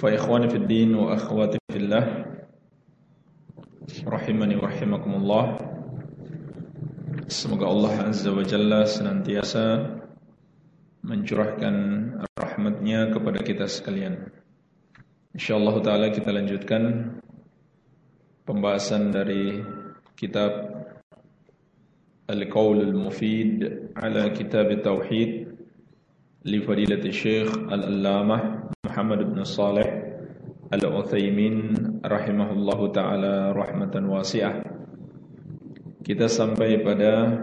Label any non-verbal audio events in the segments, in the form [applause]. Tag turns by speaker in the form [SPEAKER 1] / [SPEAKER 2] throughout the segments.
[SPEAKER 1] فإخواني في الدين وأخواتي في الله Rahimani rahimakumullah Semoga Allah Azza wa Jalla senantiasa Mencurahkan rahmatnya kepada kita sekalian InsyaAllah ta'ala kita lanjutkan Pembahasan dari kitab Al-Qawl Al-Mufid Ala Kitab Tauhid Li Fadilati Syekh Al-Allamah Muhammad bin Saleh Al-Uthaymin rahimahullahu taala rahmatan wasi'ah. Kita sampai pada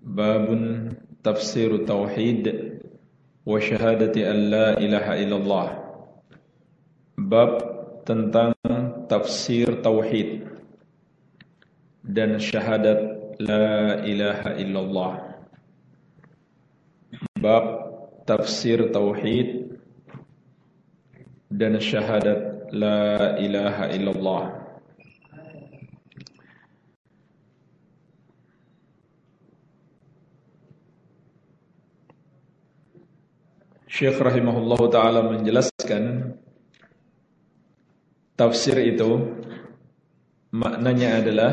[SPEAKER 1] babun tafsir tauhid wa syahadati an la ilaha illallah. Bab tentang tafsir tauhid dan syahadat la ilaha illallah. Bab tafsir tauhid dan syahadat la ilaha illallah. Syekh rahimahullah taala menjelaskan tafsir itu. Maknanya adalah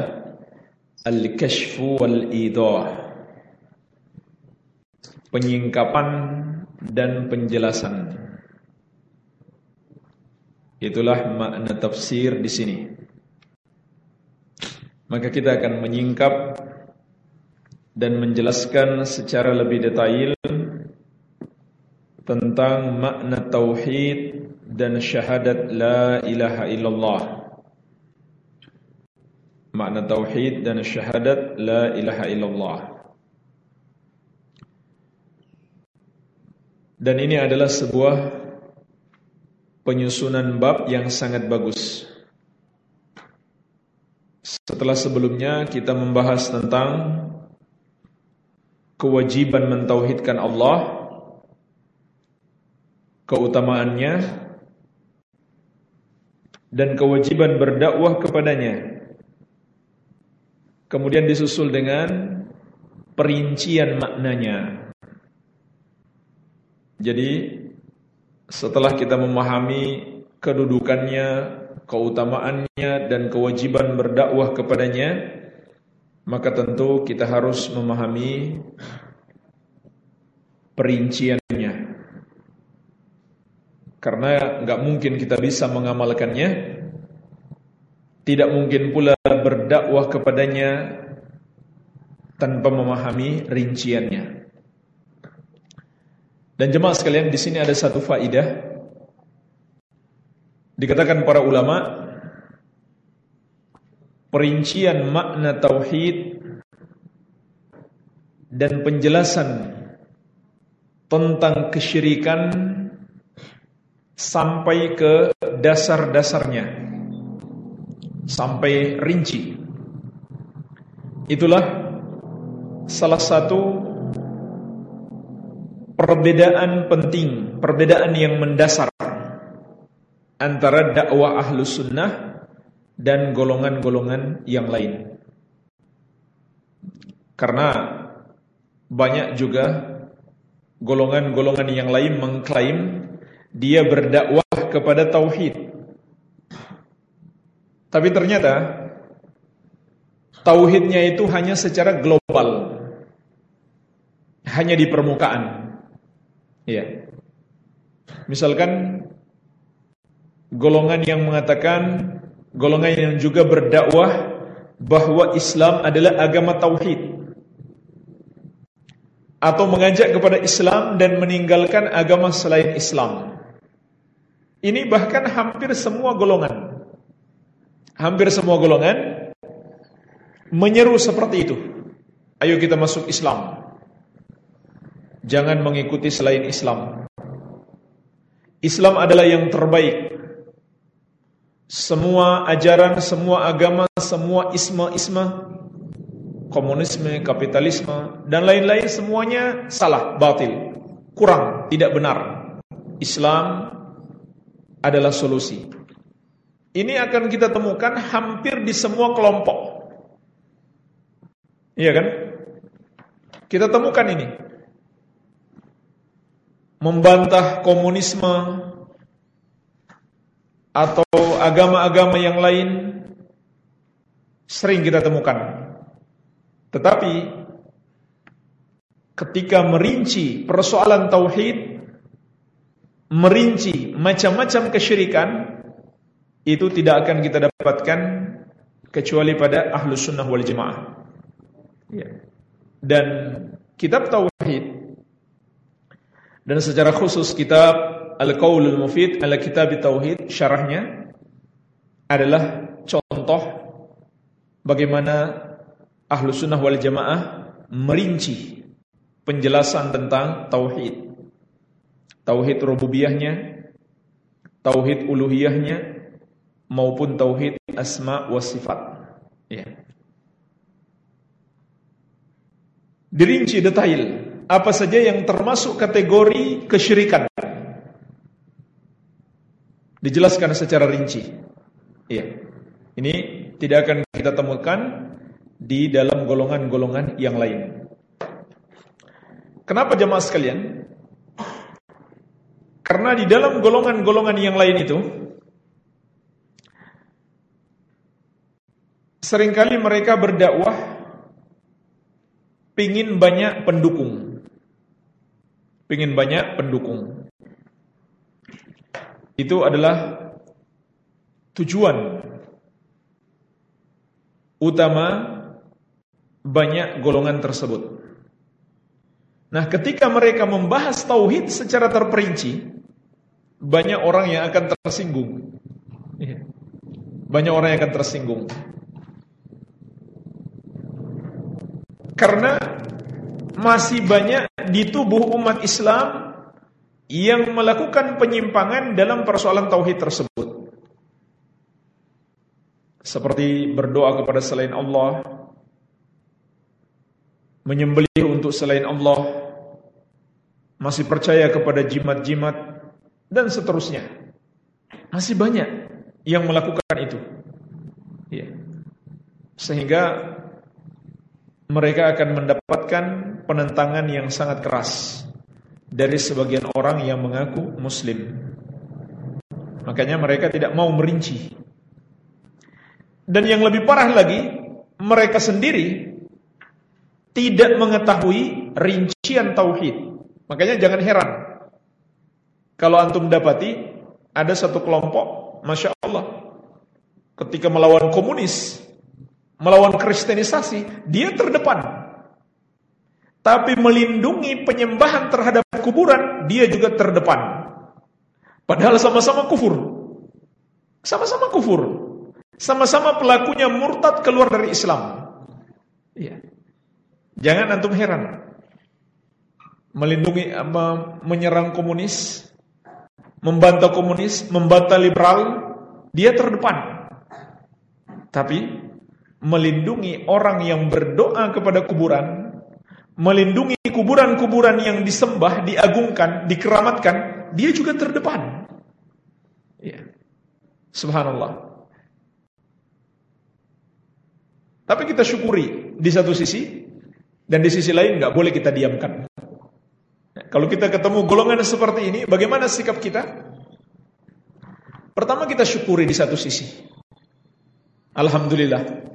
[SPEAKER 1] al-kashfu wal idah penyingkapan dan penjelasan Itulah makna tafsir di sini. Maka kita akan menyingkap dan menjelaskan secara lebih detail tentang makna tauhid dan syahadat la ilaha illallah. Makna tauhid dan syahadat la ilaha illallah. Dan ini adalah sebuah penyusunan bab yang sangat bagus. Setelah sebelumnya kita membahas tentang kewajiban mentauhidkan Allah, keutamaannya, dan kewajiban berdakwah kepadanya. Kemudian disusul dengan perincian maknanya. Jadi setelah kita memahami kedudukannya, keutamaannya dan kewajiban berdakwah kepadanya, maka tentu kita harus memahami perinciannya. Karena nggak mungkin kita bisa mengamalkannya, tidak mungkin pula berdakwah kepadanya tanpa memahami rinciannya. Dan jemaah sekalian di sini ada satu faidah. Dikatakan para ulama perincian makna tauhid dan penjelasan tentang kesyirikan sampai ke dasar-dasarnya sampai rinci. Itulah salah satu perbedaan penting, perbedaan yang mendasar antara dakwah ahlus sunnah dan golongan-golongan yang lain. Karena banyak juga golongan-golongan yang lain mengklaim dia berdakwah kepada tauhid. Tapi ternyata tauhidnya itu hanya secara global. Hanya di permukaan. Iya. Misalkan golongan yang mengatakan golongan yang juga berdakwah bahwa Islam adalah agama tauhid atau mengajak kepada Islam dan meninggalkan agama selain Islam. Ini bahkan hampir semua golongan. Hampir semua golongan menyeru seperti itu. Ayo kita masuk Islam. Jangan mengikuti selain Islam. Islam adalah yang terbaik. Semua ajaran, semua agama, semua isma-isma, komunisme, kapitalisme, dan lain-lain semuanya salah, batil, kurang, tidak benar. Islam adalah solusi. Ini akan kita temukan hampir di semua kelompok. Iya kan? Kita temukan ini membantah komunisme atau agama-agama yang lain sering kita temukan. Tetapi ketika merinci persoalan tauhid, merinci macam-macam kesyirikan, itu tidak akan kita dapatkan kecuali pada ahlu sunnah wal jamaah. Ya. Dan kitab tauhid dan secara khusus kitab Al-Qaulul Mufid ala Kitab Tauhid syarahnya adalah contoh bagaimana Ahlu Sunnah wal Jamaah merinci penjelasan tentang tauhid. Tauhid rububiyahnya, tauhid uluhiyahnya maupun tauhid asma wa sifat. Ya. Dirinci detail apa saja yang termasuk kategori kesyirikan. Dijelaskan secara rinci. Iya. Ini tidak akan kita temukan di dalam golongan-golongan yang lain. Kenapa jemaah sekalian? Karena di dalam golongan-golongan yang lain itu sering kali mereka berdakwah pingin banyak pendukung ingin banyak pendukung. Itu adalah tujuan utama banyak golongan tersebut. Nah, ketika mereka membahas tauhid secara terperinci, banyak orang yang akan tersinggung. Iya. Banyak orang yang akan tersinggung. Karena masih banyak di tubuh umat Islam yang melakukan penyimpangan dalam persoalan tauhid tersebut. Seperti berdoa kepada selain Allah, menyembelih untuk selain Allah, masih percaya kepada jimat-jimat dan seterusnya. Masih banyak yang melakukan itu. Ya. Sehingga mereka akan mendapatkan penentangan yang sangat keras dari sebagian orang yang mengaku muslim. Makanya mereka tidak mau merinci. Dan yang lebih parah lagi, mereka sendiri tidak mengetahui rincian tauhid. Makanya jangan heran kalau antum dapati ada satu kelompok, masya Allah, ketika melawan komunis, melawan kristenisasi, dia terdepan. Tapi melindungi penyembahan terhadap kuburan, dia juga terdepan. Padahal sama-sama kufur. Sama-sama kufur. Sama-sama pelakunya murtad keluar dari Islam. Ya. Jangan antum heran. Melindungi menyerang komunis, membantah komunis, membantah liberal, dia terdepan. Tapi melindungi orang yang berdoa kepada kuburan, melindungi kuburan-kuburan yang disembah, diagungkan, dikeramatkan, dia juga terdepan. Ya. Subhanallah. Tapi kita syukuri di satu sisi dan di sisi lain nggak boleh kita diamkan. Kalau kita ketemu golongan seperti ini, bagaimana sikap kita? Pertama kita syukuri di satu sisi. Alhamdulillah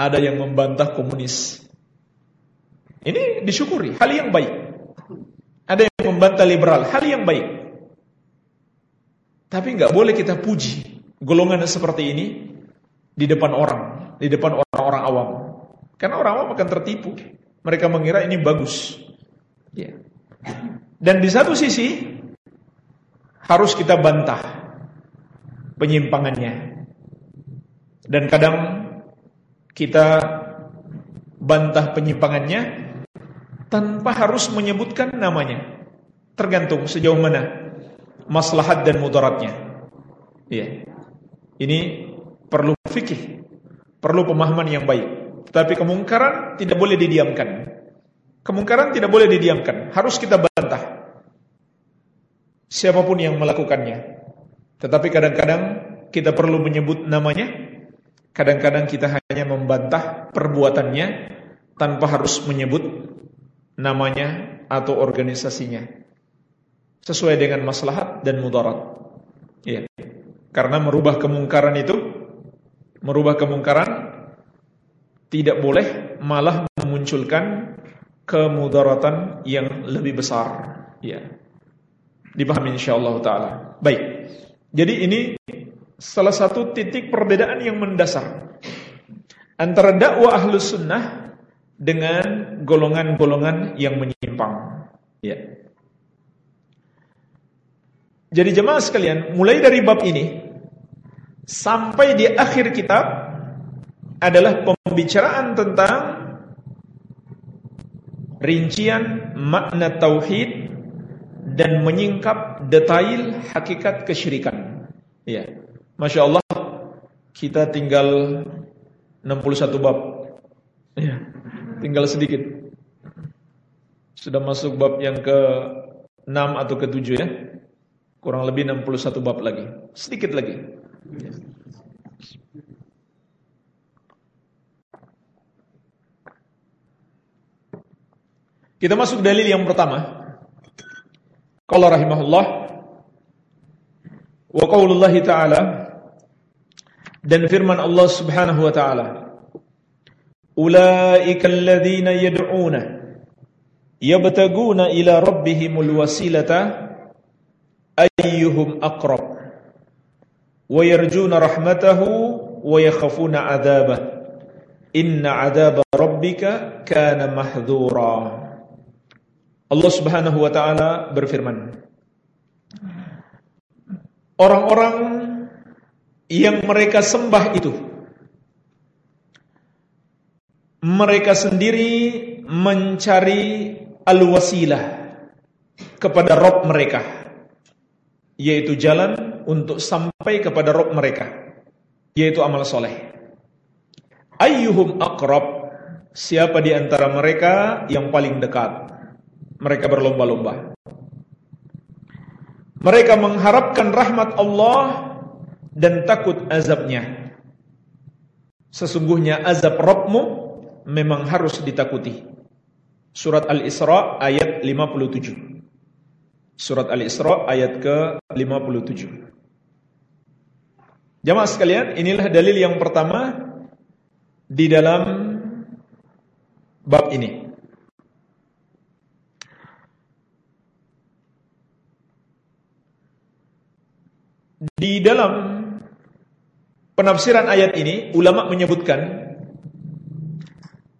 [SPEAKER 1] ada yang membantah komunis. Ini disyukuri, hal yang baik. Ada yang membantah liberal, hal yang baik. Tapi nggak boleh kita puji golongan seperti ini di depan orang, di depan orang-orang awam. Karena orang awam akan tertipu. Mereka mengira ini bagus. Ya. Dan di satu sisi harus kita bantah penyimpangannya. Dan kadang kita bantah penyimpangannya tanpa harus menyebutkan namanya. Tergantung sejauh mana maslahat dan mudaratnya. Iya. Ini perlu fikih, perlu pemahaman yang baik. Tetapi kemungkaran tidak boleh didiamkan. Kemungkaran tidak boleh didiamkan, harus kita bantah. Siapa pun yang melakukannya. Tetapi kadang-kadang kita perlu menyebut namanya. Kadang-kadang kita hanya membantah perbuatannya tanpa harus menyebut namanya atau organisasinya. Sesuai dengan maslahat dan mudarat. Ya. Karena merubah kemungkaran itu merubah kemungkaran tidak boleh malah memunculkan kemudaratan yang lebih besar. Ya. Dipahami insyaallah taala. Baik. Jadi ini salah satu titik perbedaan yang mendasar antara dakwah ahlus sunnah dengan golongan-golongan yang menyimpang. Ya. Jadi jemaah sekalian, mulai dari bab ini sampai di akhir kitab adalah pembicaraan tentang rincian makna tauhid dan menyingkap detail hakikat kesyirikan. Ya. Masya Allah kita tinggal 61 bab. Ya. Tinggal sedikit. Sudah masuk bab yang ke 6 atau ke 7 ya. Kurang lebih 61 bab lagi. Sedikit lagi. Kita masuk dalil yang pertama. Qala rahimahullah wa qaulullah ta'ala dan firman Allah Subhanahu wa taala Ulaika alladhina yad'una yabtaguna ila rabbihimul wasilata ayyuhum aqrab wa yarjuna rahmatahu wa yakhafuna adzabah inna adzab rabbika kana mahdhura Allah Subhanahu wa taala berfirman Orang-orang yang mereka sembah itu. Mereka sendiri mencari al-wasilah kepada Rob mereka yaitu jalan untuk sampai kepada Rob mereka yaitu amal soleh. Ayyuhum akrab siapa di antara mereka yang paling dekat? Mereka berlomba-lomba. Mereka mengharapkan rahmat Allah dan takut azabnya sesungguhnya azab Robmu memang harus ditakuti surat Al-Isra ayat 57 Surat Al-Isra ayat ke-57. Jamaah sekalian, inilah dalil yang pertama di dalam bab ini. Di dalam penafsiran ayat ini, ulama menyebutkan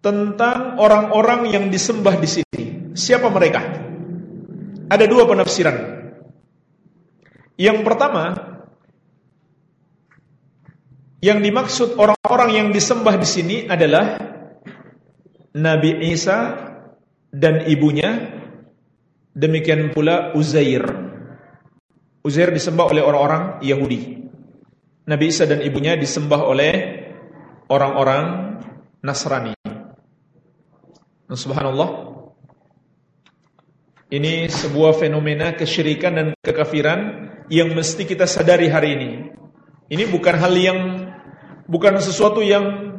[SPEAKER 1] tentang orang-orang yang disembah di sini. Siapa mereka? Ada dua penafsiran. Yang pertama, yang dimaksud orang-orang yang disembah di sini adalah Nabi Isa dan ibunya, demikian pula Uzair. Uzair disembah oleh orang-orang Yahudi. Nabi Isa dan ibunya disembah oleh orang-orang Nasrani. Subhanallah, ini sebuah fenomena kesyirikan dan kekafiran yang mesti kita sadari hari ini. Ini bukan hal yang bukan sesuatu yang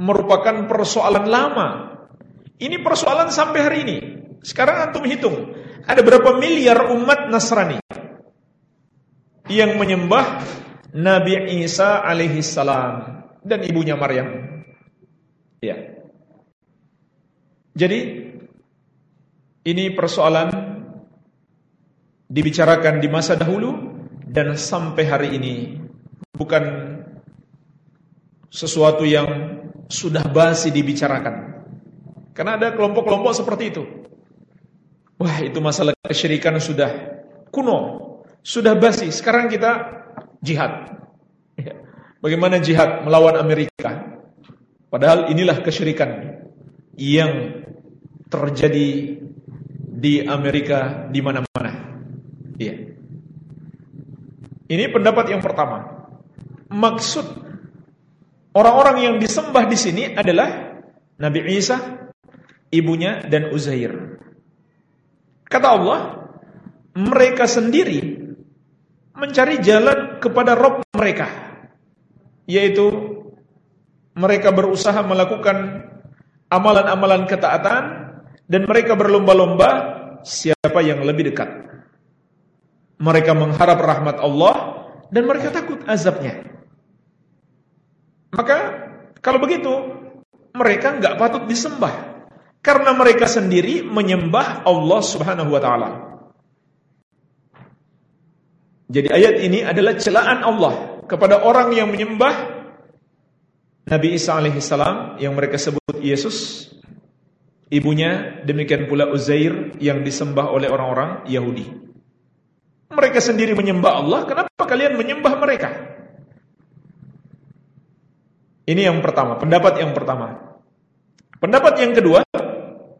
[SPEAKER 1] merupakan persoalan lama. Ini persoalan sampai hari ini. Sekarang antum hitung, ada berapa miliar umat Nasrani yang menyembah Nabi Isa alaihi salam dan ibunya Maryam. Ya. Jadi ini persoalan dibicarakan di masa dahulu dan sampai hari ini bukan sesuatu yang sudah basi dibicarakan. Karena ada kelompok-kelompok seperti itu. Wah, itu masalah kesyirikan sudah kuno, sudah basi. Sekarang kita jihad. Ya. Bagaimana jihad melawan Amerika? Padahal inilah kesyirikan yang terjadi di Amerika di mana-mana. Iya. Ini pendapat yang pertama. Maksud orang-orang yang disembah di sini adalah Nabi Isa, ibunya dan Uzair. Kata Allah, mereka sendiri mencari jalan kepada Rob mereka, yaitu mereka berusaha melakukan amalan-amalan ketaatan dan mereka berlomba-lomba siapa yang lebih dekat. Mereka mengharap rahmat Allah dan mereka takut azabnya. Maka kalau begitu mereka nggak patut disembah karena mereka sendiri menyembah Allah Subhanahu wa taala. Jadi ayat ini adalah celaan Allah kepada orang yang menyembah Nabi Isa alaihissalam yang mereka sebut Yesus, ibunya demikian pula Uzair yang disembah oleh orang-orang Yahudi. Mereka sendiri menyembah Allah, kenapa kalian menyembah mereka? Ini yang pertama, pendapat yang pertama. Pendapat yang kedua,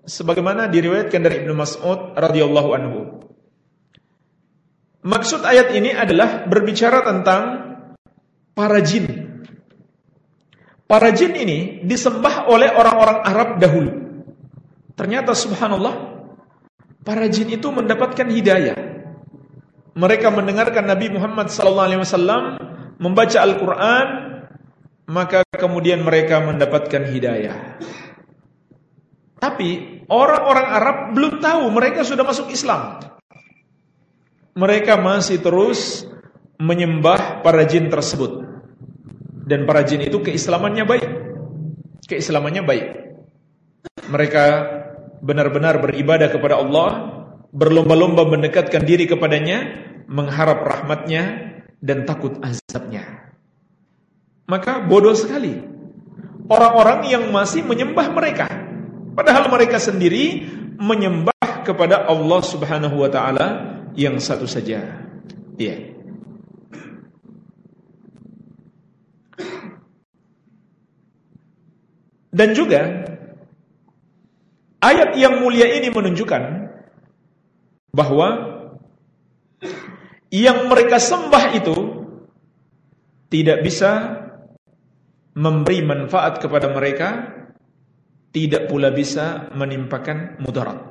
[SPEAKER 1] sebagaimana diriwayatkan dari Ibnu Mas'ud radhiyallahu anhu. Maksud ayat ini adalah berbicara tentang para jin. Para jin ini disembah oleh orang-orang Arab dahulu. Ternyata subhanallah, para jin itu mendapatkan hidayah. Mereka mendengarkan Nabi Muhammad SAW membaca Al-Quran, maka kemudian mereka mendapatkan hidayah. Tapi orang-orang Arab belum tahu mereka sudah masuk Islam mereka masih terus menyembah para jin tersebut. Dan para jin itu keislamannya baik. Keislamannya baik. Mereka benar-benar beribadah kepada Allah, berlomba-lomba mendekatkan diri kepadanya, mengharap rahmatnya dan takut azabnya. Maka bodoh sekali orang-orang yang masih menyembah mereka. Padahal mereka sendiri menyembah kepada Allah Subhanahu wa taala yang satu saja. Iya. Dan juga ayat yang mulia ini menunjukkan bahwa yang mereka sembah itu tidak bisa memberi manfaat kepada mereka, tidak pula bisa menimpakan mudarat.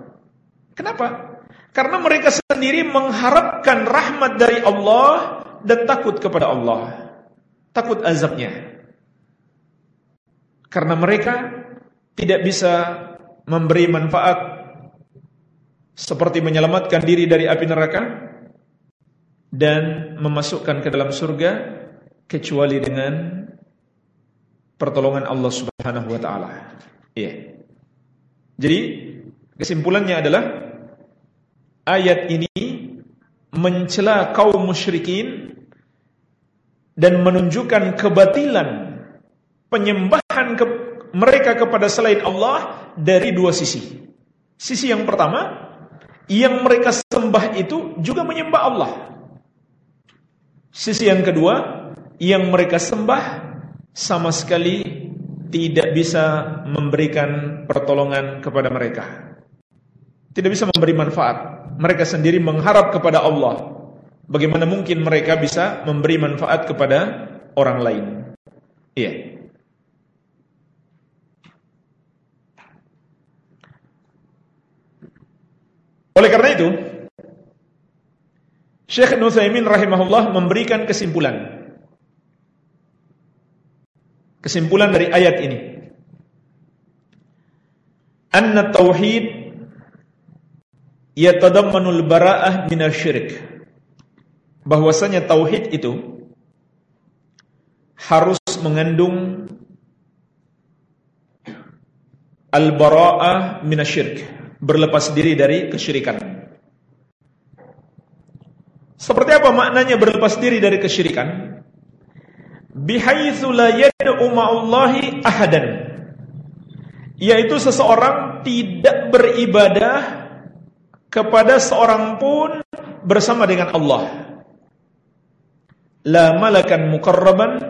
[SPEAKER 1] Kenapa? Karena mereka sendiri mengharapkan rahmat dari Allah dan takut kepada Allah. Takut azabnya. Karena mereka tidak bisa memberi manfaat seperti menyelamatkan diri dari api neraka dan memasukkan ke dalam surga kecuali dengan pertolongan Allah Subhanahu wa taala. Iya. Jadi kesimpulannya adalah ayat ini mencela kaum musyrikin dan menunjukkan kebatilan penyembahan ke mereka kepada selain Allah dari dua sisi. Sisi yang pertama, yang mereka sembah itu juga menyembah Allah. Sisi yang kedua, yang mereka sembah sama sekali tidak bisa memberikan pertolongan kepada mereka. Tidak bisa memberi manfaat mereka sendiri mengharap kepada Allah. Bagaimana mungkin mereka bisa memberi manfaat kepada orang lain? Iya. Oleh karena itu, Syekh Nuthaimin rahimahullah memberikan kesimpulan. Kesimpulan dari ayat ini. Anna tauhid yatadammanul bara'ah minasyirik. Bahwasanya tauhid itu harus mengandung al-bara'ah minasyirik, berlepas diri dari kesyirikan. Seperti apa maknanya berlepas diri dari kesyirikan? Bihaitsu la yad'u ma'allahi ahadan. Yaitu seseorang tidak beribadah kepada seorang pun bersama dengan Allah. La malakan mukarraban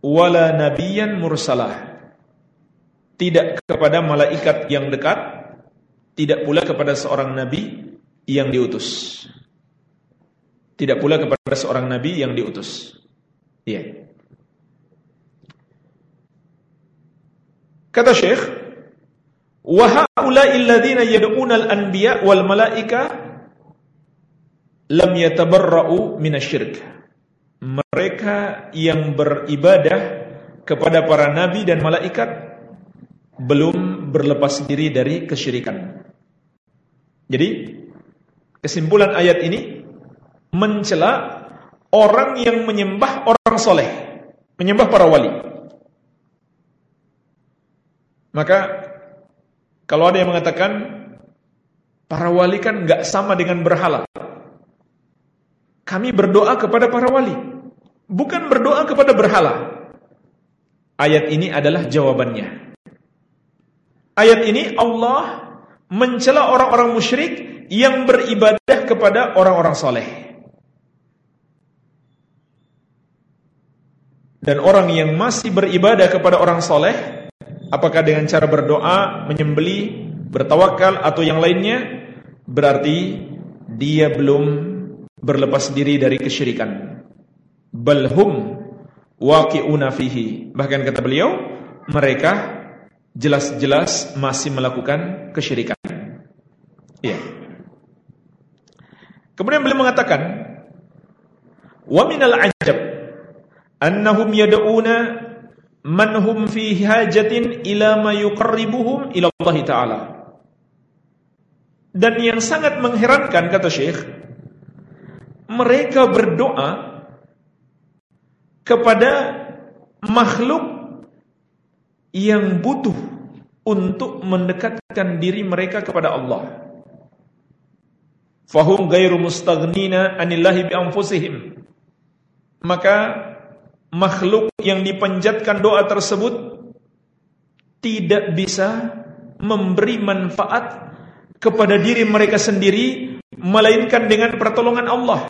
[SPEAKER 1] wala nabiyan mursalah. Tidak kepada malaikat yang dekat, tidak pula kepada seorang nabi yang diutus. Tidak pula kepada seorang nabi yang diutus. Iya. Kata Syekh, "Wa al-anbiya wal malaika lam yatabarra'u minasyirk." Mereka yang beribadah kepada para nabi dan malaikat belum berlepas diri dari kesyirikan. Jadi, kesimpulan ayat ini mencela orang yang menyembah orang soleh, menyembah para wali. Maka kalau ada yang mengatakan para wali kan nggak sama dengan berhala, kami berdoa kepada para wali, bukan berdoa kepada berhala. Ayat ini adalah jawabannya. Ayat ini Allah mencela orang-orang musyrik yang beribadah kepada orang-orang soleh. Dan orang yang masih beribadah kepada orang soleh, apakah dengan cara berdoa, menyembeli, bertawakal atau yang lainnya, berarti dia belum berlepas diri dari kesyirikan. Balhum waqi'una fihi. Bahkan kata beliau, mereka jelas-jelas masih melakukan kesyirikan. Iya. Kemudian beliau mengatakan, "Wa minal ajab annahum yad'una man hum fi hajatin ila ma yuqarribuhum ila Allah taala. Dan yang sangat mengherankan kata Syekh, mereka berdoa kepada makhluk yang butuh untuk mendekatkan diri mereka kepada Allah. Fahum gairu mustaghnina anillahi bi anfusihim. Maka makhluk yang dipanjatkan doa tersebut tidak bisa memberi manfaat kepada diri mereka sendiri melainkan dengan pertolongan Allah.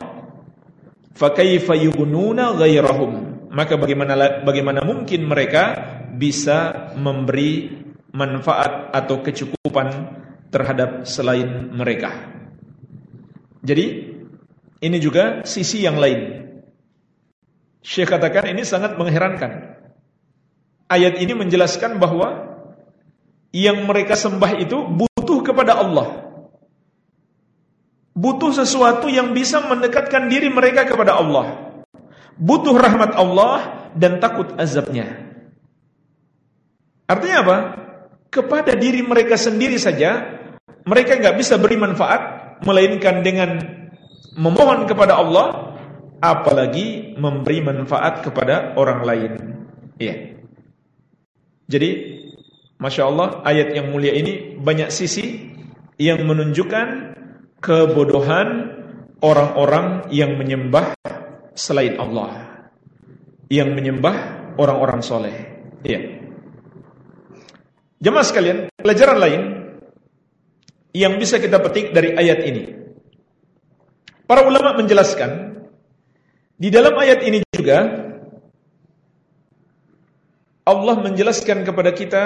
[SPEAKER 1] Fakaifa yughnuna ghairahum? Maka bagaimana bagaimana mungkin mereka bisa memberi manfaat atau kecukupan terhadap selain mereka? Jadi ini juga sisi yang lain Syekh katakan ini sangat mengherankan. Ayat ini menjelaskan bahwa yang mereka sembah itu butuh kepada Allah. Butuh sesuatu yang bisa mendekatkan diri mereka kepada Allah. Butuh rahmat Allah dan takut azabnya. Artinya apa? Kepada diri mereka sendiri saja mereka nggak bisa beri manfaat melainkan dengan memohon kepada Allah apalagi memberi manfaat kepada orang lain. Iya. Jadi, masya Allah, ayat yang mulia ini banyak sisi yang menunjukkan kebodohan orang-orang yang menyembah selain Allah, yang menyembah orang-orang soleh. Iya. Jemaah sekalian, pelajaran lain yang bisa kita petik dari ayat ini. Para ulama menjelaskan di dalam ayat ini juga Allah menjelaskan kepada kita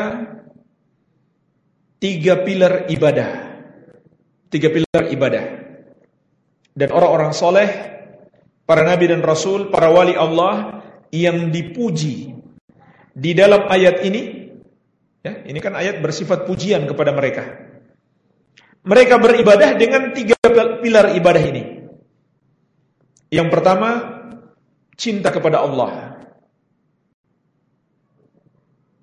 [SPEAKER 1] tiga pilar ibadah. Tiga pilar ibadah. Dan orang-orang soleh, para nabi dan rasul, para wali Allah yang dipuji di dalam ayat ini. Ya, ini kan ayat bersifat pujian kepada mereka. Mereka beribadah dengan tiga pilar ibadah ini. Yang pertama, cinta kepada Allah.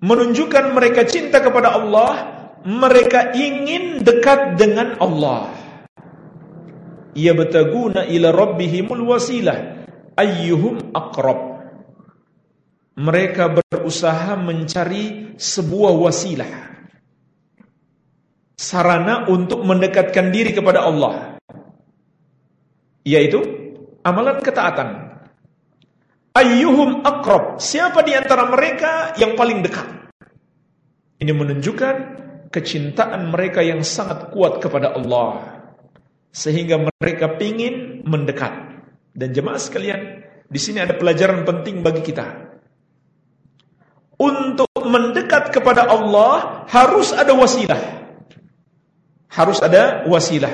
[SPEAKER 1] Menunjukkan mereka cinta kepada Allah, mereka ingin dekat dengan Allah. Ia betaguna ila rabbihimul wasilah ayyuhum aqrab. Mereka berusaha mencari sebuah wasilah. Sarana untuk mendekatkan diri kepada Allah. Yaitu amalan ketaatan. Ayyuhum akrob. Siapa di antara mereka yang paling dekat? Ini menunjukkan kecintaan mereka yang sangat kuat kepada Allah. Sehingga mereka ingin mendekat. Dan jemaah sekalian, di sini ada pelajaran penting bagi kita. Untuk mendekat kepada Allah harus ada wasilah. Harus ada wasilah.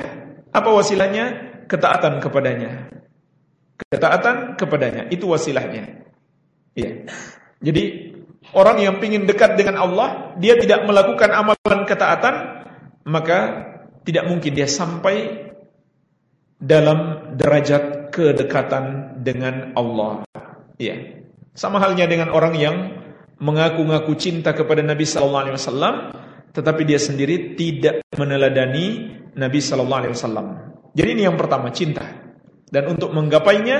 [SPEAKER 1] Apa wasilahnya? Ketaatan kepadanya. Ketaatan kepadanya. Itu wasilahnya. Iya. Jadi orang yang ingin dekat dengan Allah, dia tidak melakukan amalan ketaatan, maka tidak mungkin dia sampai dalam derajat kedekatan dengan Allah. Iya. Sama halnya dengan orang yang mengaku-ngaku cinta kepada Nabi sallallahu alaihi wasallam tetapi dia sendiri tidak meneladani Nabi sallallahu alaihi wasallam. Jadi ini yang pertama, cinta. Dan untuk menggapainya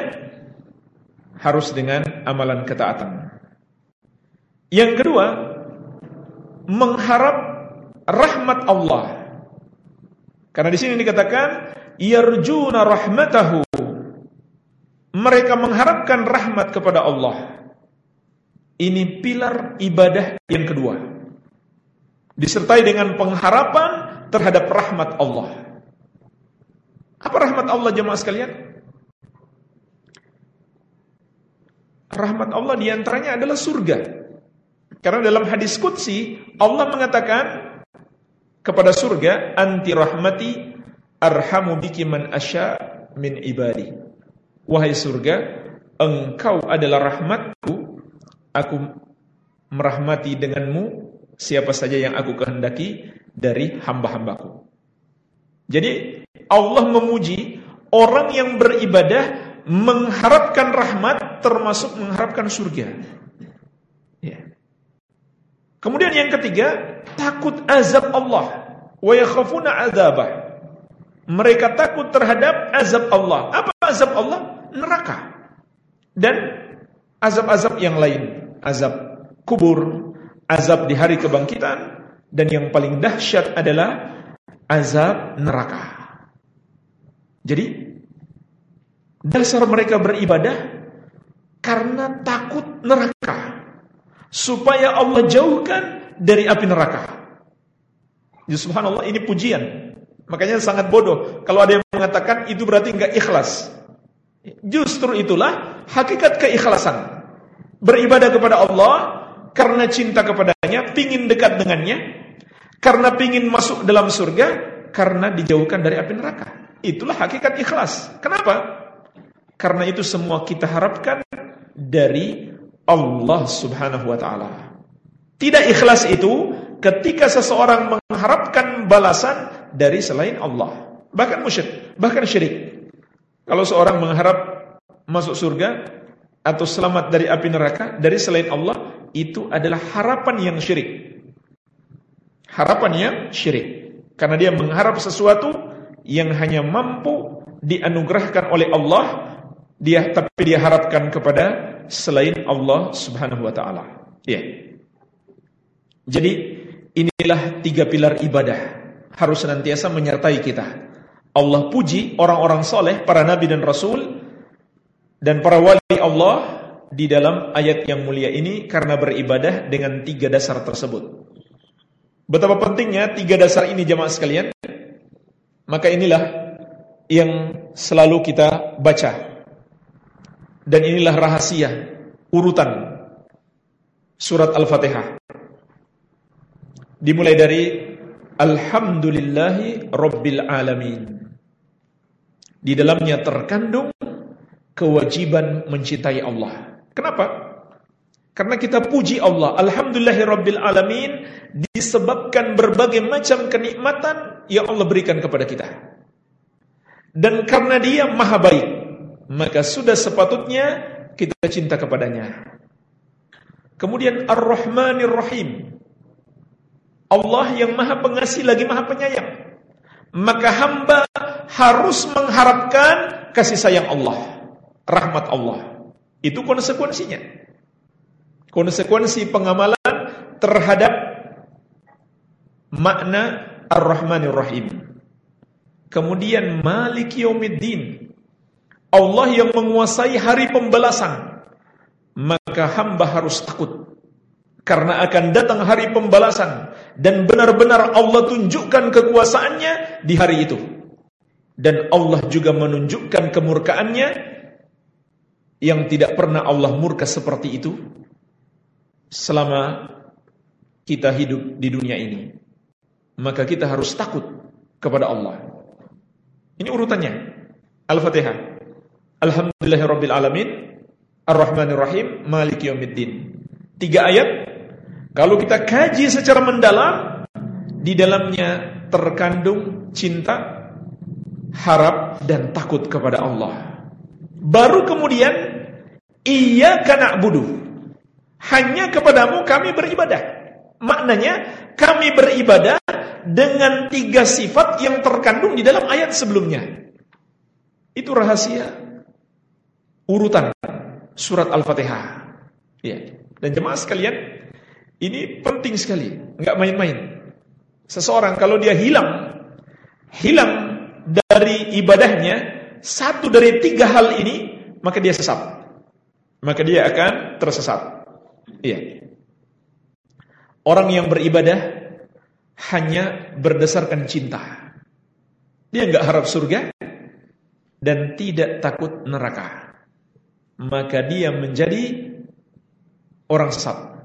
[SPEAKER 1] harus dengan amalan ketaatan. Yang kedua, mengharap rahmat Allah. Karena di sini dikatakan yarjuna rahmatahu. Mereka mengharapkan rahmat kepada Allah. Ini pilar ibadah yang kedua. Disertai dengan pengharapan terhadap rahmat Allah. Apa rahmat Allah jemaah sekalian? Rahmat Allah di antaranya adalah surga. Karena dalam hadis Qudsi, Allah mengatakan kepada surga, Anti rahmati arhamu biki man asya min ibadi. Wahai surga, engkau adalah rahmatku, aku merahmati denganmu siapa saja yang aku kehendaki dari hamba-hambaku. Jadi Allah memuji orang yang beribadah mengharapkan rahmat termasuk mengharapkan surga. Ya. Kemudian yang ketiga, takut azab Allah. Wa yakhafuna azabah. Mereka takut terhadap azab Allah. Apa azab Allah? Neraka. Dan azab-azab yang lain. Azab kubur, azab di hari kebangkitan, dan yang paling dahsyat adalah azab neraka. Jadi dasar mereka beribadah karena takut neraka supaya Allah jauhkan dari api neraka. Ya subhanallah ini pujian. Makanya sangat bodoh kalau ada yang mengatakan itu berarti enggak ikhlas. Justru itulah hakikat keikhlasan. Beribadah kepada Allah karena cinta kepadanya, pingin dekat dengannya, karena pingin masuk dalam surga, karena dijauhkan dari api neraka. Itulah hakikat ikhlas. Kenapa? Karena itu semua kita harapkan dari Allah Subhanahu wa taala. Tidak ikhlas itu ketika seseorang mengharapkan balasan dari selain Allah. Bahkan musyrik, bahkan syirik. Kalau seorang mengharap masuk surga atau selamat dari api neraka dari selain Allah, itu adalah harapan yang syirik harapan yang syirik. Karena dia mengharap sesuatu yang hanya mampu dianugerahkan oleh Allah, dia tapi dia harapkan kepada selain Allah Subhanahu wa taala. Ya. Jadi inilah tiga pilar ibadah harus senantiasa menyertai kita. Allah puji orang-orang soleh, para nabi dan rasul dan para wali Allah di dalam ayat yang mulia ini karena beribadah dengan tiga dasar tersebut. Betapa pentingnya tiga dasar ini jemaah sekalian. Maka inilah yang selalu kita baca. Dan inilah rahasia urutan surat Al-Fatihah. Dimulai dari Alhamdulillahi Rabbil Alamin. Di dalamnya terkandung kewajiban mencintai Allah. Kenapa? Karena kita puji Allah, Alhamdulillahirabbil alamin disebabkan berbagai macam kenikmatan yang Allah berikan kepada kita. Dan karena Dia Maha baik, maka sudah sepatutnya kita cinta kepadanya. Kemudian Ar-Rahmanir Rahim. Allah yang Maha Pengasih lagi Maha Penyayang. Maka hamba harus mengharapkan kasih sayang Allah, rahmat Allah. Itu konsekuensinya konsekuensi pengamalan terhadap makna Ar-Rahmanir Rahim. Kemudian Malik Yaumiddin. Allah yang menguasai hari pembalasan. Maka hamba harus takut. Karena akan datang hari pembalasan. Dan benar-benar Allah tunjukkan kekuasaannya di hari itu. Dan Allah juga menunjukkan kemurkaannya yang tidak pernah Allah murka seperti itu selama kita hidup di dunia ini. Maka kita harus takut kepada Allah. Ini urutannya. Al-Fatihah. Alhamdulillahirabbil alamin, Ar-Rahmanir Rahim, Maliki Yaumiddin. Tiga ayat kalau kita kaji secara mendalam di dalamnya terkandung cinta, harap dan takut kepada Allah. Baru kemudian iya karena budu. Hanya kepadamu kami beribadah. Maknanya kami beribadah dengan tiga sifat yang terkandung di dalam ayat sebelumnya. Itu rahasia urutan surat Al-Fatihah. Ya. Dan jemaah sekalian, ini penting sekali, nggak main-main. Seseorang kalau dia hilang, hilang dari ibadahnya satu dari tiga hal ini, maka dia sesat. Maka dia akan tersesat. Iya. Orang yang beribadah hanya berdasarkan cinta. Dia nggak harap surga dan tidak takut neraka maka dia menjadi orang sesat.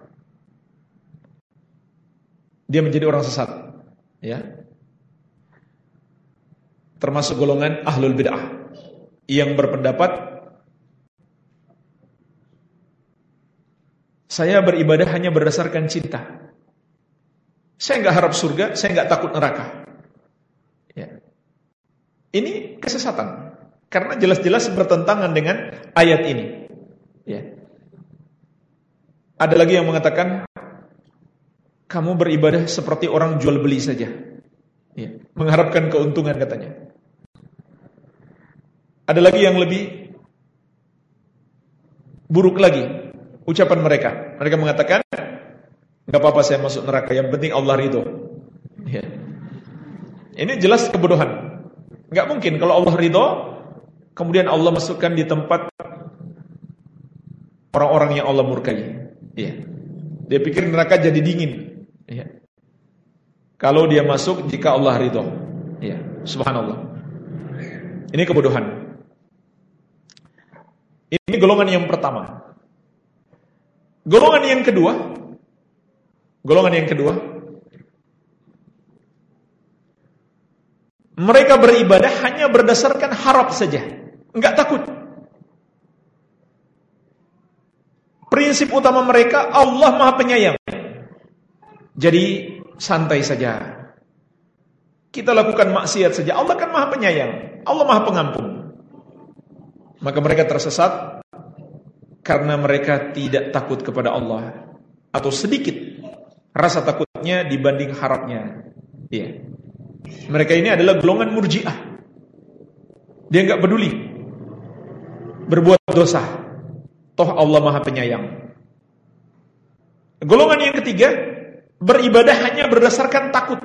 [SPEAKER 1] Dia menjadi orang sesat, ya. Termasuk golongan ahlul bid'ah yang berpendapat saya beribadah hanya berdasarkan cinta. Saya nggak harap surga, saya nggak takut neraka. Ya. Ini kesesatan. Karena jelas-jelas bertentangan dengan ayat ini. Ya. Ada lagi yang mengatakan kamu beribadah seperti orang jual beli saja. Ya. Mengharapkan keuntungan katanya. Ada lagi yang lebih buruk lagi ucapan mereka. Mereka mengatakan nggak apa-apa saya masuk neraka, yang penting Allah ridho. Ya. Ini jelas kebodohan. Nggak mungkin kalau Allah ridho Kemudian Allah masukkan di tempat orang-orang yang Allah murkai. Iya. Dia pikir neraka jadi dingin. Iya. Kalau dia masuk jika Allah ridho. Iya. Subhanallah. Ini kebodohan. Ini golongan yang pertama. Golongan yang kedua. Golongan yang kedua. Mereka beribadah hanya berdasarkan harap saja. Enggak takut. Prinsip utama mereka Allah Maha Penyayang. Jadi santai saja. Kita lakukan maksiat saja. Allah kan Maha Penyayang. Allah Maha Pengampun. Maka mereka tersesat karena mereka tidak takut kepada Allah atau sedikit rasa takutnya dibanding harapnya. Iya. Mereka ini adalah golongan murjiah. Dia enggak peduli berbuat dosa. Toh Allah Maha Penyayang. Golongan yang ketiga, beribadah hanya berdasarkan takut.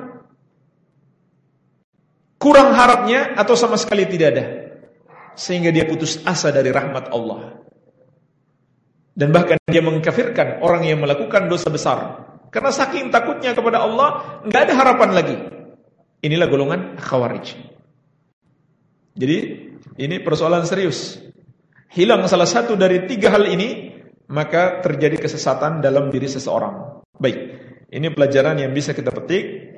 [SPEAKER 1] Kurang harapnya atau sama sekali tidak ada. Sehingga dia putus asa dari rahmat Allah. Dan bahkan dia mengkafirkan orang yang melakukan dosa besar. Karena saking takutnya kepada Allah, nggak ada harapan lagi. Inilah golongan khawarij. Jadi ini persoalan serius hilang salah satu dari tiga hal ini, maka terjadi kesesatan dalam diri seseorang. Baik, ini pelajaran yang bisa kita petik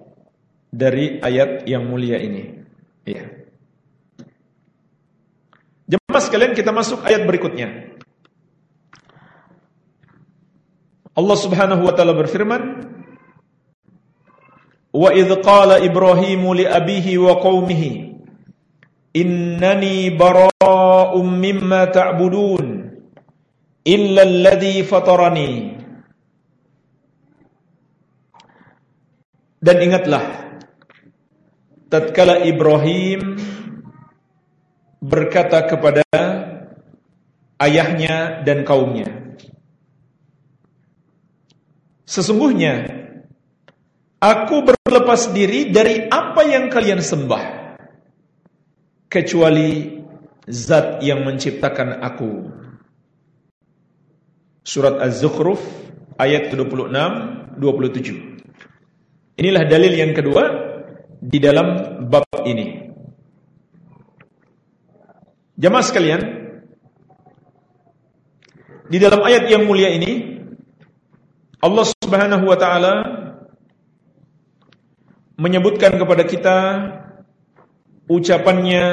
[SPEAKER 1] dari ayat yang mulia ini. Ya. Jemaah sekalian kita masuk ayat berikutnya. Allah Subhanahu wa taala berfirman, "Wa idz qala Ibrahimu li abihi wa qaumihi" Innani bara'um mimma ta'budun illa alladhi fatarani. Dan ingatlah tatkala Ibrahim berkata kepada ayahnya dan kaumnya Sesungguhnya aku berlepas diri dari apa yang kalian sembah kecuali zat yang menciptakan aku. Surat Az-Zukhruf ayat 26 27. Inilah dalil yang kedua di dalam bab ini. Jamaah sekalian, di dalam ayat yang mulia ini Allah Subhanahu wa taala menyebutkan kepada kita ucapannya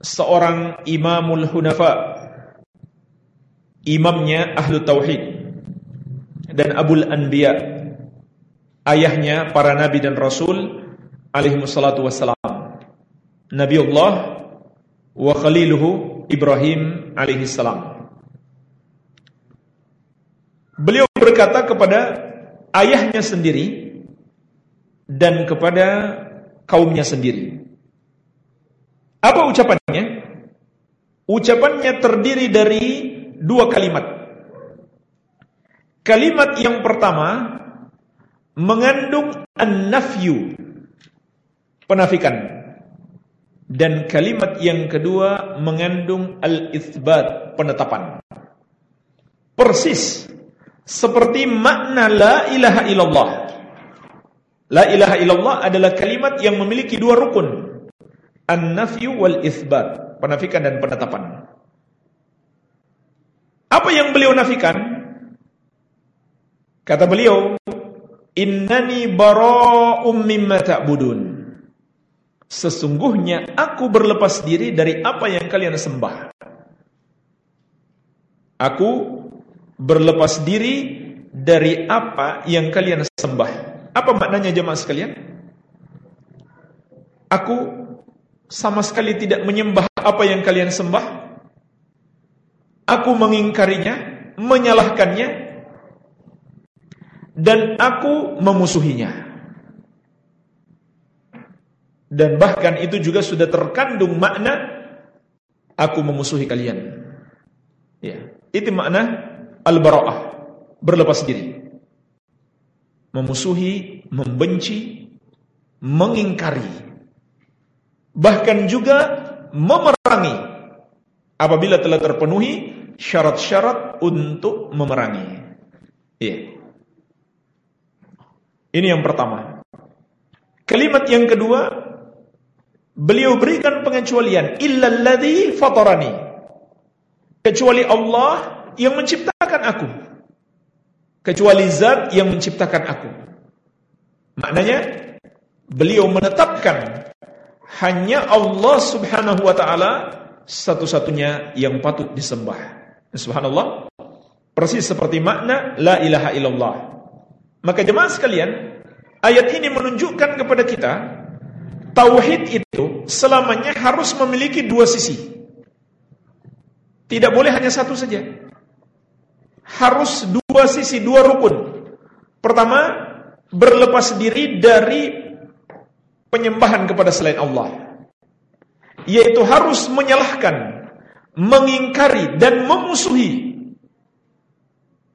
[SPEAKER 1] seorang imamul hunafa, imamnya ahlu tauhid dan abul anbiya, ayahnya para nabi dan rasul alaihi wassalatu wassalam. Nabiullah wa khaliluhu Ibrahim alaihi salam. Beliau berkata kepada ayahnya sendiri dan kepada kaumnya sendiri. Apa ucapannya? Ucapannya terdiri dari dua kalimat. Kalimat yang pertama mengandung an-nafyu, penafikan. Dan kalimat yang kedua mengandung al-itsbat, penetapan. Persis seperti makna la ilaha illallah. La ilaha illallah adalah kalimat yang memiliki dua rukun. An-nafyu wal itsbat, penafikan dan penetapan. Apa yang beliau nafikan? Kata beliau, "Innani bara'um mimma ta'budun." Sesungguhnya aku berlepas diri dari apa yang kalian sembah. Aku berlepas diri dari apa yang kalian sembah. Apa maknanya jemaah sekalian? Aku sama sekali tidak menyembah apa yang kalian sembah. Aku mengingkarinya, menyalahkannya, dan aku memusuhinya. Dan bahkan itu juga sudah terkandung makna aku memusuhi kalian. Ya, itu makna al-bara'ah, berlepas diri. Memusuhi, membenci, mengingkari. Bahkan juga memerangi apabila telah terpenuhi syarat-syarat untuk memerangi. Iya. Ini yang pertama. Kalimat yang kedua, beliau berikan pengecualian illalladzi fatarani. Kecuali Allah yang menciptakan aku kecuali zat yang menciptakan aku maknanya beliau menetapkan hanya Allah Subhanahu wa taala satu-satunya yang patut disembah. Subhanallah. Persis seperti makna la ilaha illallah. Maka jemaah sekalian ayat ini menunjukkan kepada kita tauhid itu selamanya harus memiliki dua sisi. Tidak boleh hanya satu saja. Harus dua sisi, dua rukun. Pertama, berlepas diri dari penyembahan kepada selain Allah. Yaitu harus menyalahkan, mengingkari dan memusuhi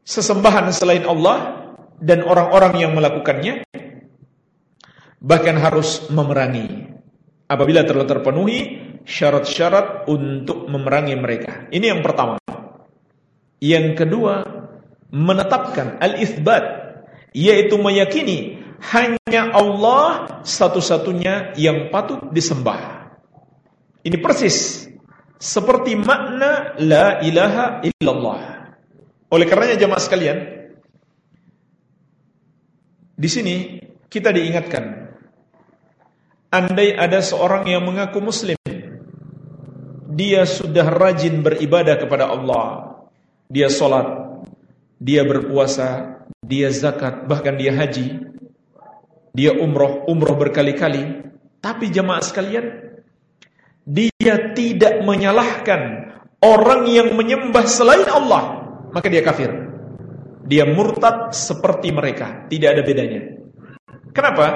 [SPEAKER 1] sesembahan selain Allah dan orang-orang yang melakukannya. Bahkan harus memerangi apabila telah terpenuhi syarat-syarat untuk memerangi mereka. Ini yang pertama. Yang kedua, menetapkan al-itsbat yaitu meyakini hanya Allah satu-satunya yang patut disembah. Ini persis seperti makna la ilaha illallah. Oleh karenanya jemaah sekalian, di sini kita diingatkan andai ada seorang yang mengaku muslim dia sudah rajin beribadah kepada Allah dia sholat, dia berpuasa, dia zakat, bahkan dia haji, dia umroh, umroh berkali-kali. Tapi jemaah sekalian, dia tidak menyalahkan orang yang menyembah selain Allah, maka dia kafir. Dia murtad seperti mereka, tidak ada bedanya. Kenapa?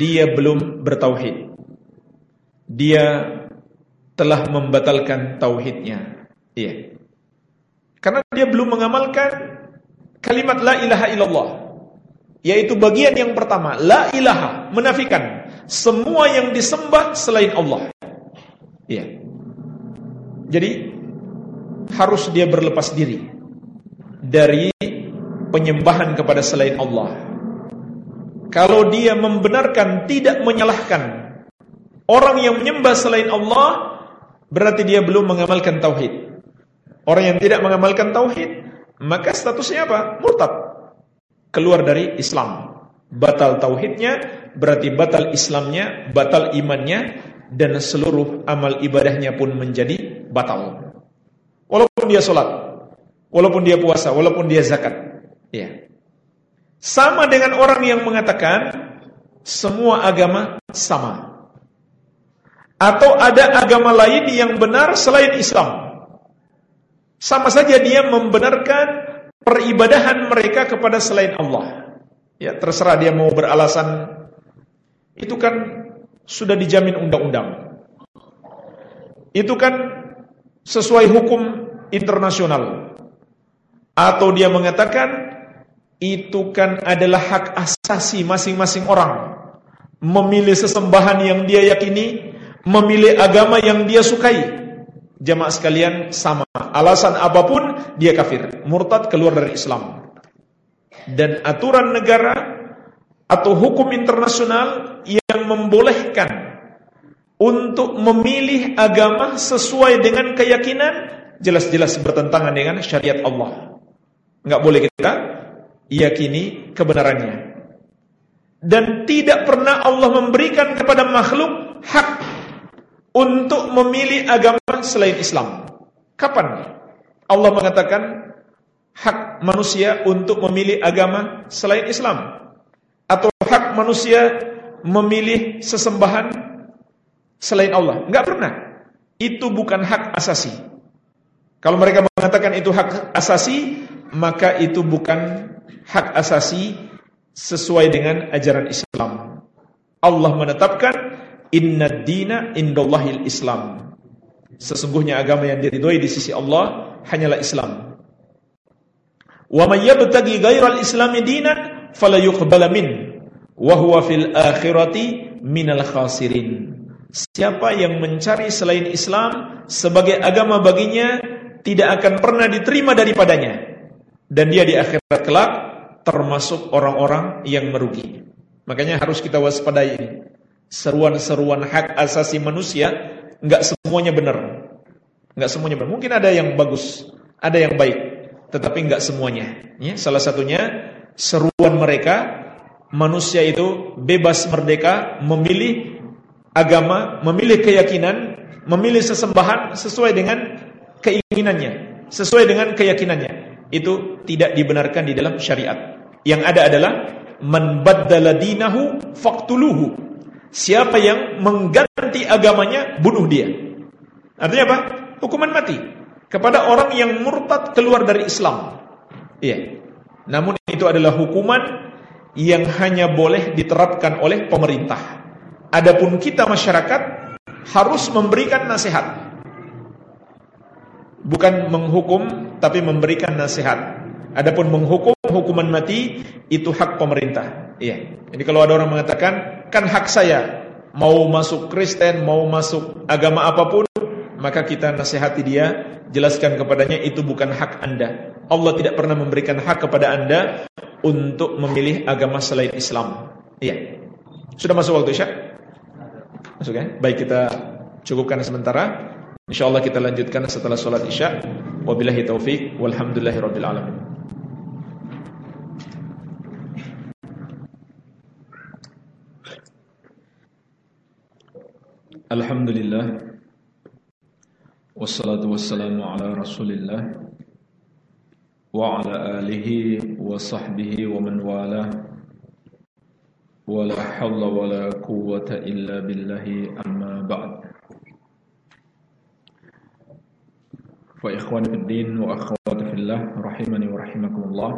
[SPEAKER 1] Dia belum bertauhid. Dia telah membatalkan tauhidnya. Iya. Karena dia belum mengamalkan kalimat la ilaha illallah. Yaitu bagian yang pertama, la ilaha, menafikan semua yang disembah selain Allah. Iya. Jadi harus dia berlepas diri dari penyembahan kepada selain Allah. Kalau dia membenarkan tidak menyalahkan orang yang menyembah selain Allah, berarti dia belum mengamalkan tauhid. Orang yang tidak mengamalkan tauhid, maka statusnya apa? Murtad. Keluar dari Islam. Batal tauhidnya berarti batal Islamnya, batal imannya dan seluruh amal ibadahnya pun menjadi batal. Walaupun dia sholat, walaupun dia puasa, walaupun dia zakat. Ya. Sama dengan orang yang mengatakan semua agama sama. Atau ada agama lain yang benar selain Islam. Sama saja dia membenarkan peribadahan mereka kepada selain Allah. Ya, terserah dia mau beralasan itu kan sudah dijamin undang-undang. Itu kan sesuai hukum internasional. Atau dia mengatakan itu kan adalah hak asasi masing-masing orang memilih sesembahan yang dia yakini, memilih agama yang dia sukai. Jamaah sekalian sama, alasan apa pun dia kafir, murtad keluar dari Islam. Dan aturan negara atau hukum internasional yang membolehkan untuk memilih agama sesuai dengan keyakinan jelas-jelas bertentangan dengan syariat Allah. Enggak boleh kita yakini kebenarannya. Dan tidak pernah Allah memberikan kepada makhluk hak untuk memilih agama selain Islam. Kapan Allah mengatakan hak manusia untuk memilih agama selain Islam? Atau hak manusia memilih sesembahan selain Allah? Enggak pernah. Itu bukan hak asasi. Kalau mereka mengatakan itu hak asasi, maka itu bukan hak asasi sesuai dengan ajaran Islam. Allah menetapkan inna dina indallahil Islam. Sesungguhnya agama yang diridhoi di sisi Allah hanyalah Islam. Wa may yabtaghi ghairal islami dinan fala yuqbala min wa fil akhirati minal khasirin. Siapa yang mencari selain Islam sebagai agama baginya tidak akan pernah diterima daripadanya dan dia di akhirat kelak termasuk orang-orang yang merugi. Makanya harus kita waspadai ini. Seruan-seruan hak asasi manusia enggak semuanya benar. Enggak semuanya benar. Mungkin ada yang bagus, ada yang baik, tetapi enggak semuanya. Ya, salah satunya seruan mereka manusia itu bebas merdeka memilih agama, memilih keyakinan, memilih sesembahan sesuai dengan keinginannya, sesuai dengan keyakinannya itu tidak dibenarkan di dalam syariat. Yang ada adalah man baddala dinahu faqtuluhu. Siapa yang mengganti agamanya, bunuh dia. Artinya apa? Hukuman mati kepada orang yang murtad keluar dari Islam. Iya. Namun itu adalah hukuman yang hanya boleh diterapkan oleh pemerintah. Adapun kita masyarakat harus memberikan nasihat bukan menghukum tapi memberikan nasihat. Adapun menghukum hukuman mati itu hak pemerintah. Iya. Jadi kalau ada orang mengatakan kan hak saya mau masuk Kristen, mau masuk agama apa pun, maka kita nasihati dia, jelaskan kepadanya itu bukan hak Anda. Allah tidak pernah memberikan hak kepada Anda untuk memilih agama selain Islam. Iya. Sudah masuk waktu Isya? Masuk ya? Baik kita cukupkan sementara. InsyaAllah kita lanjutkan setelah sholat isya Wabillahi taufiq Walhamdulillahi rabbil alamin Alhamdulillah. Wassalatu wassalamu ala rasulillah Wa ala alihi wa sahbihi wa man wala. Wa la hawla wa la quwwata illa billahi amma ba'd. Wa ikhwan fiddin wa akhwat fillah rahimani wa rahimakumullah.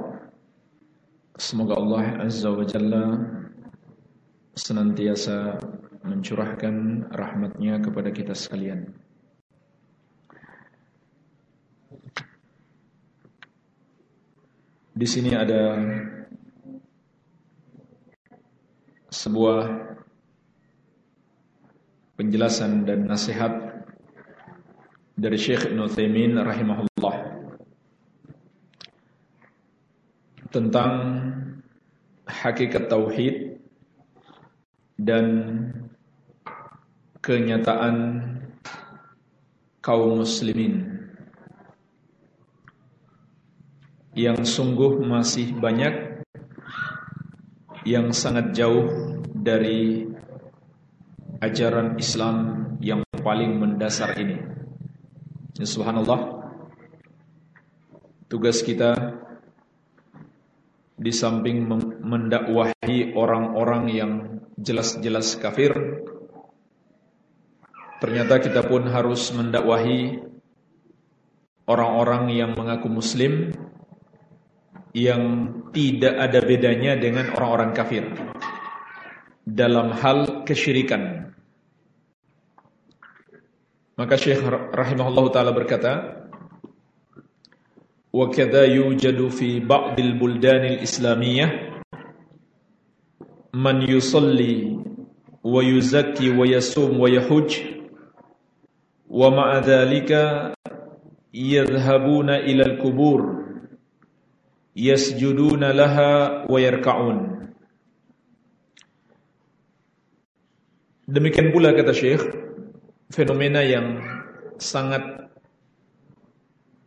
[SPEAKER 1] Semoga Allah Azza wa Jalla senantiasa mencurahkan rahmatnya kepada kita sekalian. Di sini ada sebuah penjelasan dan nasihat dari Syekh Ibn Uthaymin rahimahullah tentang hakikat tauhid dan kenyataan kaum muslimin yang sungguh masih banyak yang sangat jauh dari ajaran Islam yang paling mendasar ini. Ya, subhanallah. Tugas kita di samping mendakwahi orang-orang yang jelas-jelas kafir, ternyata kita pun harus mendakwahi orang-orang yang mengaku muslim yang tidak ada bedanya dengan orang-orang kafir dalam hal kesyirikan. Maka Syekh rahimahullah taala berkata, "Wa kadza yujadu fi ba'dil buldanil islamiyah man yusalli wa yuzakki wa ma'a dhalika yadhhabuna ila al-qubur yasjuduna laha wa yarka'un. Demikian pula kata Syekh fenomena yang sangat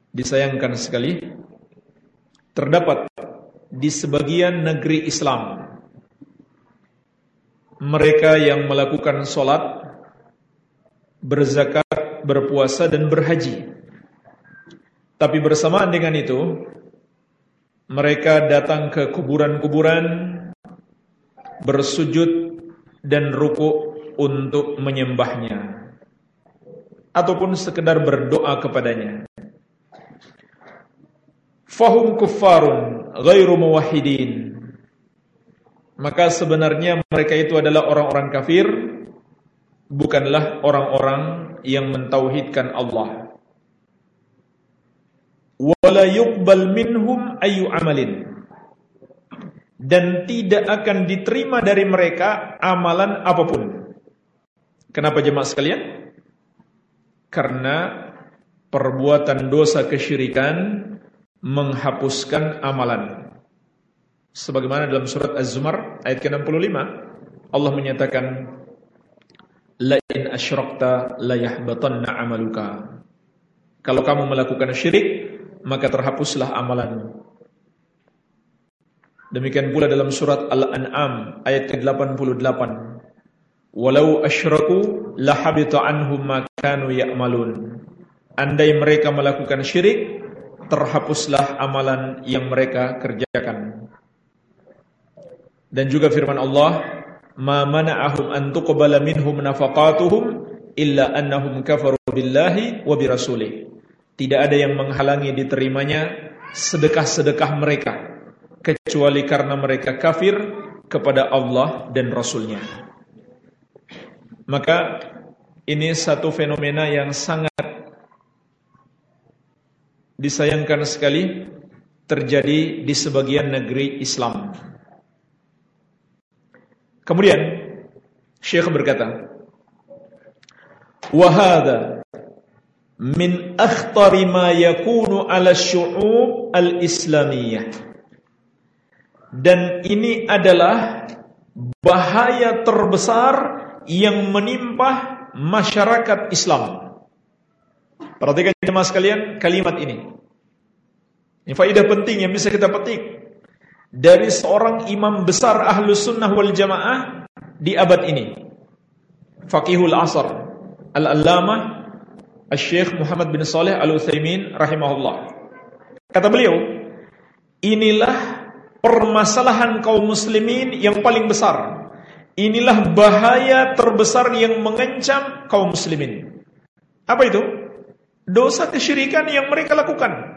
[SPEAKER 1] disayangkan sekali terdapat di sebagian negeri Islam. Mereka yang melakukan solat berzakat, berpuasa dan berhaji tapi bersamaan dengan itu mereka datang ke kuburan-kuburan bersujud dan ruku untuk menyembahnya ataupun sekedar berdoa kepadanya. Fahum kuffarun ghairu muwahhidin. Maka sebenarnya mereka itu adalah orang-orang kafir bukanlah orang-orang yang mentauhidkan Allah wala yuqbal minhum ayu amalin dan tidak akan diterima dari mereka amalan apa pun. Kenapa jemaah sekalian? Karena perbuatan dosa kesyirikan menghapuskan amalan. Sebagaimana dalam surat Az-Zumar ayat ke-65 Allah menyatakan la in asyrakta la yahbatanna amaluka. Kalau kamu melakukan syirik, maka terhapuslah amalanmu. Demikian pula dalam surat Al-An'am ayat ke-88. Walau asyraku lahabita anhum ma kanu ya'malun. Andai mereka melakukan syirik, terhapuslah amalan yang mereka kerjakan. Dan juga firman Allah, "Ma mana'ahum an minhum nafaqatuhum illa annahum kafaru billahi wa birasulihi." Tidak ada yang menghalangi diterimanya sedekah-sedekah mereka kecuali karena mereka kafir kepada Allah dan Rasulnya. Maka ini satu fenomena yang sangat disayangkan sekali terjadi di sebagian negeri Islam. Kemudian Syekh berkata, "Wahada min akhtari ma yakunu ala syu'ub al-islamiyah. Dan ini adalah bahaya terbesar yang menimpa masyarakat Islam. Perhatikan jemaah sekalian kalimat ini. Ini faedah penting yang bisa kita petik dari seorang imam besar ahlu sunnah wal jamaah di abad ini. Faqihul asr al-allamah Syekh Muhammad bin Saleh Al-Utsaimin rahimahullah. Kata beliau, inilah permasalahan kaum muslimin yang paling besar. Inilah bahaya terbesar yang mengancam kaum muslimin. Apa itu? Dosa kesyirikan yang mereka lakukan.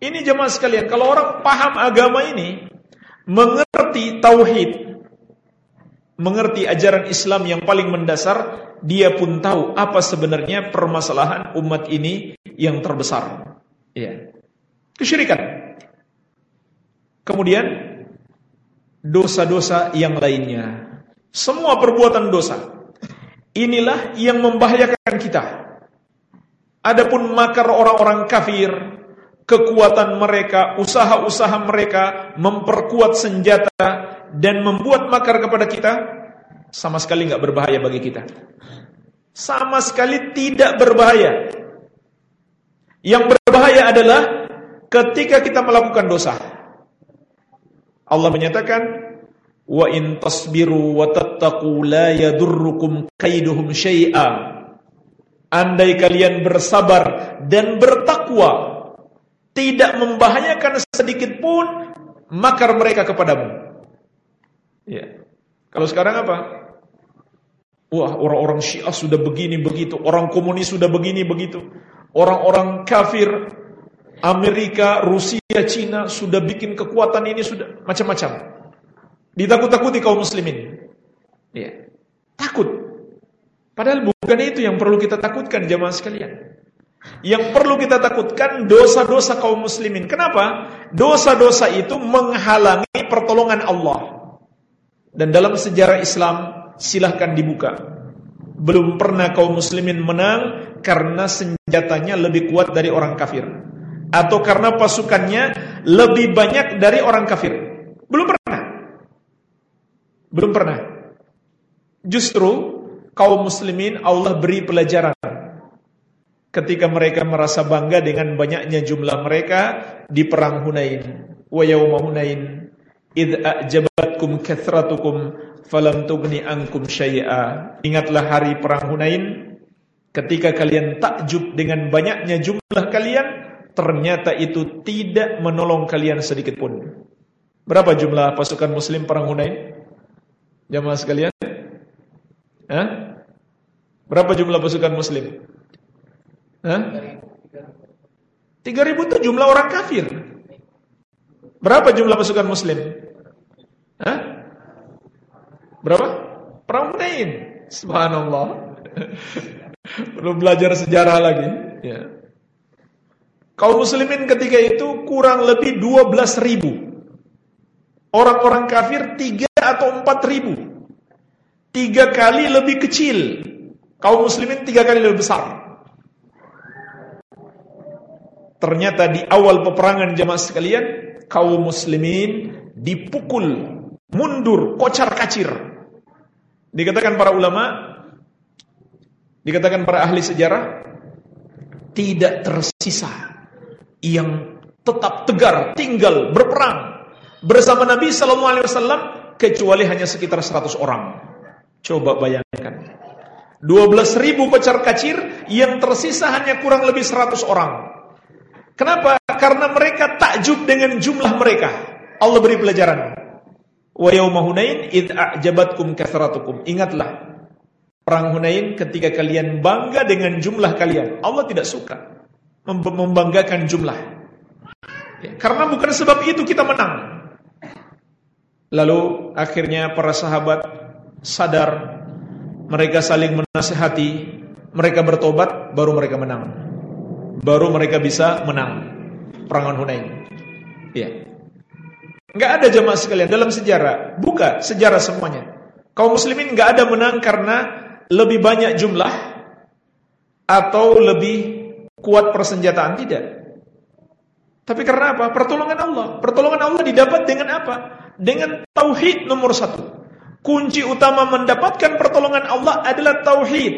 [SPEAKER 1] Ini jemaah sekalian, kalau orang paham agama ini, mengerti tauhid, mengerti ajaran Islam yang paling mendasar, dia pun tahu apa sebenarnya permasalahan umat ini yang terbesar. Ya. Kesyirikan. Kemudian dosa-dosa yang lainnya. Semua perbuatan dosa. Inilah yang membahayakan kita. Adapun makar orang-orang kafir, kekuatan mereka, usaha-usaha mereka memperkuat senjata dan membuat makar kepada kita sama sekali nggak berbahaya bagi kita. Sama sekali tidak berbahaya. Yang berbahaya adalah ketika kita melakukan dosa. Allah menyatakan Wa in tasbiru wa tattaqu la yadurrukum kaiduhum syai'a. Andai kalian bersabar dan bertakwa, tidak membahayakan sedikit pun makar mereka kepadamu. Ya. Kalau sekarang apa? Wah, orang-orang Syiah sudah begini begitu, orang komunis sudah begini begitu. Orang-orang kafir Amerika, Rusia, Cina sudah bikin kekuatan ini sudah macam-macam. Ditakut-takuti kaum muslimin. Ya. Takut. Padahal bukan itu yang perlu kita takutkan jamaah sekalian. Yang perlu kita takutkan dosa-dosa kaum muslimin. Kenapa? Dosa-dosa itu menghalangi pertolongan Allah. Dan dalam sejarah Islam silahkan dibuka. Belum pernah kaum muslimin menang karena senjatanya lebih kuat dari orang kafir. Atau karena pasukannya lebih banyak dari orang kafir. Belum pernah. Belum pernah. Justru kaum muslimin Allah beri pelajaran ketika mereka merasa bangga dengan banyaknya jumlah mereka di perang Hunain. Wa yawma Hunain id a'jabatkum kathratukum falam tughni ankum syai'a. Ingatlah hari perang Hunain ketika kalian takjub dengan banyaknya jumlah kalian ternyata itu tidak menolong kalian sedikit pun. Berapa jumlah pasukan muslim perang Hunain? Jamaah sekalian? Hah? Berapa jumlah pasukan muslim? Hah? 3000 itu jumlah orang kafir. Berapa jumlah pasukan muslim? Hah? Berapa? Perang Hunain. Subhanallah. [laughs] Perlu belajar sejarah lagi. Ya. Kaum muslimin ketika itu kurang lebih 12 ribu. Orang-orang kafir 3 atau 4 ribu. Tiga kali lebih kecil. Kaum muslimin tiga kali lebih besar. Ternyata di awal peperangan jamaah sekalian, kaum muslimin dipukul, mundur, kocar kacir. Dikatakan para ulama, dikatakan para ahli sejarah, tidak tersisa yang tetap tegar, tinggal, berperang bersama Nabi Sallallahu Alaihi Wasallam kecuali hanya sekitar 100 orang. Coba bayangkan. 12 ribu pecar kacir yang tersisa hanya kurang lebih 100 orang. Kenapa? Karena mereka takjub dengan jumlah mereka. Allah beri pelajaran. Wa yawma Hunain id a'jabatkum kathratukum. Ingatlah perang Hunain ketika kalian bangga dengan jumlah kalian. Allah tidak suka membanggakan jumlah. Karena bukan sebab itu kita menang. Lalu akhirnya para sahabat sadar, mereka saling menasehati, mereka bertobat, baru mereka menang. Baru mereka bisa menang perangan Hunain. Ya. Enggak ada jemaah sekalian dalam sejarah, buka sejarah semuanya. Kaum muslimin enggak ada menang karena lebih banyak jumlah atau lebih kuat persenjataan tidak. Tapi karena apa? Pertolongan Allah. Pertolongan Allah didapat dengan apa? dengan tauhid nomor satu. Kunci utama mendapatkan pertolongan Allah adalah tauhid.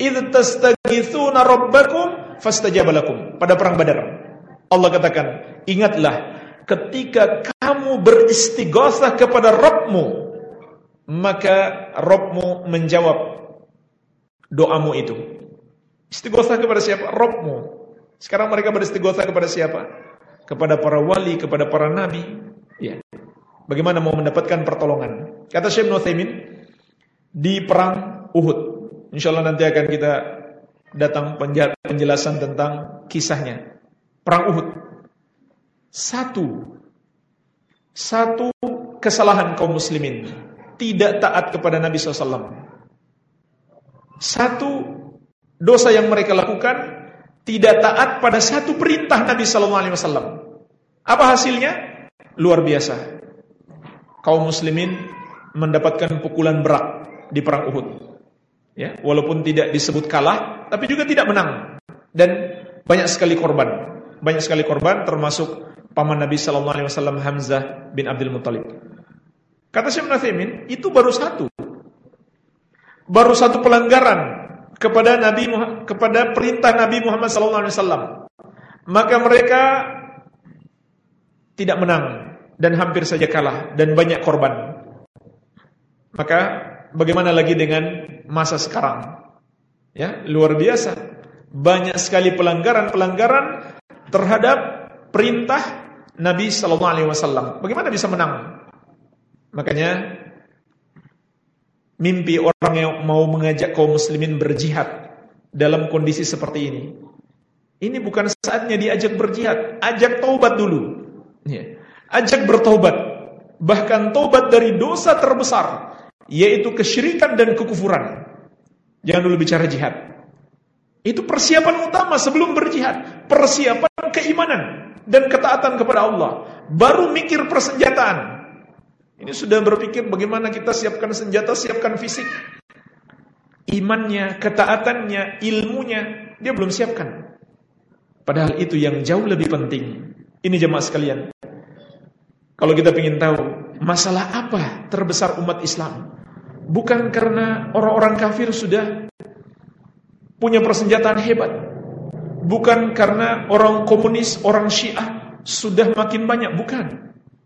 [SPEAKER 1] Idh tastaghithuna rabbakum fastajaba lakum. Pada perang Badar. Allah katakan, ingatlah ketika kamu beristighatsah kepada Rabbmu, maka Rabbmu menjawab doamu itu. Istighatsah kepada siapa? Rabbmu. Sekarang mereka beristighatsah kepada siapa? Kepada para wali, kepada para nabi. Ya. Bagaimana mau mendapatkan pertolongan? Kata Syekh Nuthaimin di perang Uhud. Insya Allah nanti akan kita datang penjelasan tentang kisahnya. Perang Uhud. Satu satu kesalahan kaum muslimin tidak taat kepada Nabi SAW. Satu dosa yang mereka lakukan tidak taat pada satu perintah Nabi SAW. Apa hasilnya? Luar biasa kaum muslimin mendapatkan pukulan berat di perang Uhud. Ya, walaupun tidak disebut kalah, tapi juga tidak menang dan banyak sekali korban. Banyak sekali korban termasuk paman Nabi sallallahu alaihi wasallam Hamzah bin Abdul Muthalib. Kata Syekh Nasimin, itu baru satu. Baru satu pelanggaran kepada Nabi kepada perintah Nabi Muhammad sallallahu alaihi wasallam. Maka mereka tidak menang dan hampir saja kalah dan banyak korban. Maka bagaimana lagi dengan masa sekarang? Ya, luar biasa. Banyak sekali pelanggaran-pelanggaran terhadap perintah Nabi sallallahu alaihi wasallam. Bagaimana bisa menang? Makanya mimpi orang yang mau mengajak kaum muslimin berjihad dalam kondisi seperti ini. Ini bukan saatnya diajak berjihad, ajak taubat dulu. Ya. Ajak bertaubat. Bahkan taubat dari dosa terbesar, yaitu kesyirikan dan kekufuran. Jangan dulu bicara jihad. Itu persiapan utama sebelum berjihad. Persiapan keimanan dan ketaatan kepada Allah. Baru mikir persenjataan. Ini sudah berpikir bagaimana kita siapkan senjata, siapkan fisik. Imannya, ketaatannya, ilmunya, dia belum siapkan. Padahal itu yang jauh lebih penting. Ini jemaah sekalian. Kalau kita ingin tahu masalah apa terbesar umat Islam, bukan karena orang-orang kafir sudah punya persenjataan hebat, bukan karena orang komunis, orang Syiah sudah makin banyak, bukan.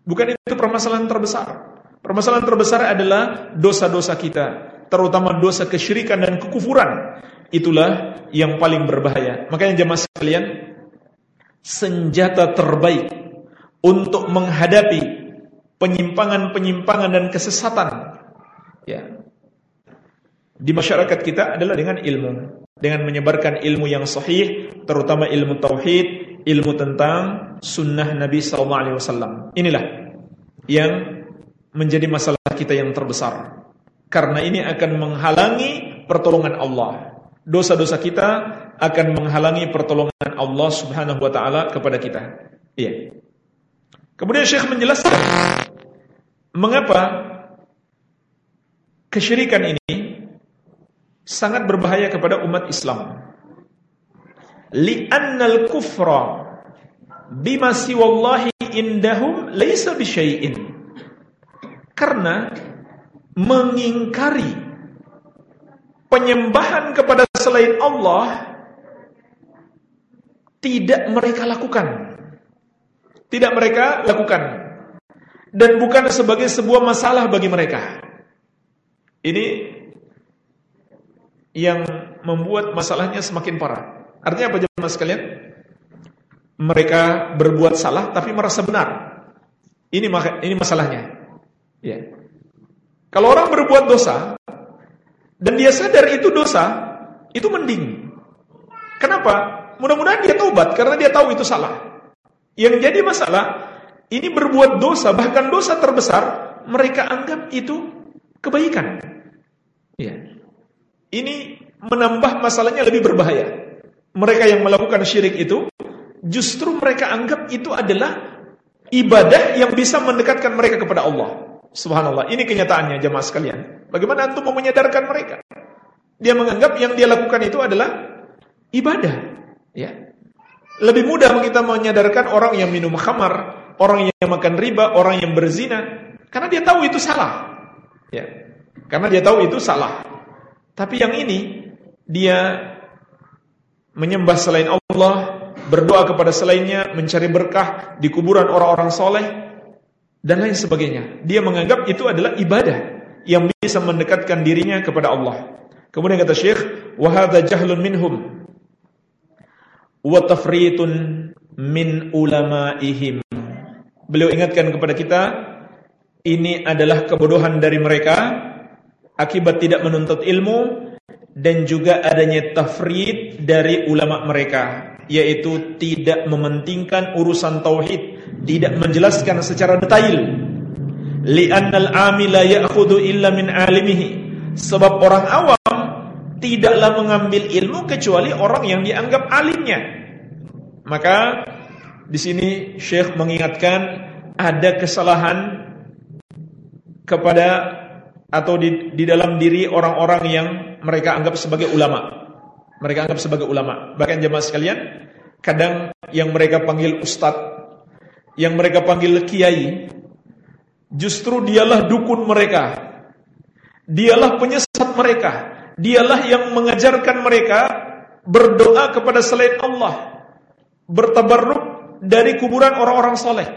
[SPEAKER 1] Bukan itu permasalahan terbesar. Permasalahan terbesar adalah dosa-dosa kita, terutama dosa kesyirikan dan kekufuran. Itulah yang paling berbahaya. Makanya jemaah sekalian, senjata terbaik untuk menghadapi penyimpangan-penyimpangan dan kesesatan ya di masyarakat kita adalah dengan ilmu, dengan menyebarkan ilmu yang sahih, terutama ilmu tauhid, ilmu tentang sunnah Nabi alaihi wasallam. Inilah yang menjadi masalah kita yang terbesar. Karena ini akan menghalangi pertolongan Allah dosa-dosa kita akan menghalangi pertolongan Allah Subhanahu wa taala kepada kita. Iya. Kemudian Syekh menjelaskan mengapa kesyirikan ini sangat berbahaya kepada umat Islam. Li'annal kufra bima siwallahi indahum laisa bisyai'in. Karena mengingkari penyembahan kepada selain Allah tidak mereka lakukan. Tidak mereka lakukan. Dan bukan sebagai sebuah masalah bagi mereka. Ini yang membuat masalahnya semakin parah. Artinya apa jemaah sekalian? Mereka berbuat salah tapi merasa benar. Ini ini masalahnya. Ya. Kalau orang berbuat dosa, dan dia sadar itu dosa, itu mending. Kenapa? Mudah-mudahan dia taubat karena dia tahu itu salah. Yang jadi masalah, ini berbuat dosa, bahkan dosa terbesar, mereka anggap itu kebaikan. Ini menambah masalahnya lebih berbahaya. Mereka yang melakukan syirik itu, justru mereka anggap itu adalah ibadah yang bisa mendekatkan mereka kepada Allah. Subhanallah, ini kenyataannya jemaah sekalian. Bagaimana antum mau menyadarkan mereka? Dia menganggap yang dia lakukan itu adalah ibadah. Ya. Lebih mudah kita menyadarkan orang yang minum khamar, orang yang makan riba, orang yang berzina, karena dia tahu itu salah. Ya. Karena dia tahu itu salah. Tapi yang ini dia menyembah selain Allah, berdoa kepada selainnya, mencari berkah di kuburan orang-orang soleh, dan lain sebagainya. Dia menganggap itu adalah ibadah yang bisa mendekatkan dirinya kepada Allah. Kemudian kata Syekh, wa hadza jahlun minhum wa tafritun min ulamaihim. Beliau ingatkan kepada kita, ini adalah kebodohan dari mereka akibat tidak menuntut ilmu dan juga adanya tafrid dari ulama mereka, yaitu tidak mementingkan urusan tauhid tidak menjelaskan secara detail. Li'annal amila ya'khudhu illa min alimihi. Sebab orang awam tidaklah mengambil ilmu kecuali orang yang dianggap alimnya. Maka di sini Syekh mengingatkan ada kesalahan kepada atau di, di dalam diri orang-orang yang mereka anggap sebagai ulama mereka anggap sebagai ulama bahkan jemaah sekalian kadang yang mereka panggil ustadz yang mereka panggil kiai, justru dialah dukun mereka. Dialah penyesat mereka. Dialah yang mengajarkan mereka berdoa kepada selain Allah. Bertabarruk dari kuburan orang-orang soleh.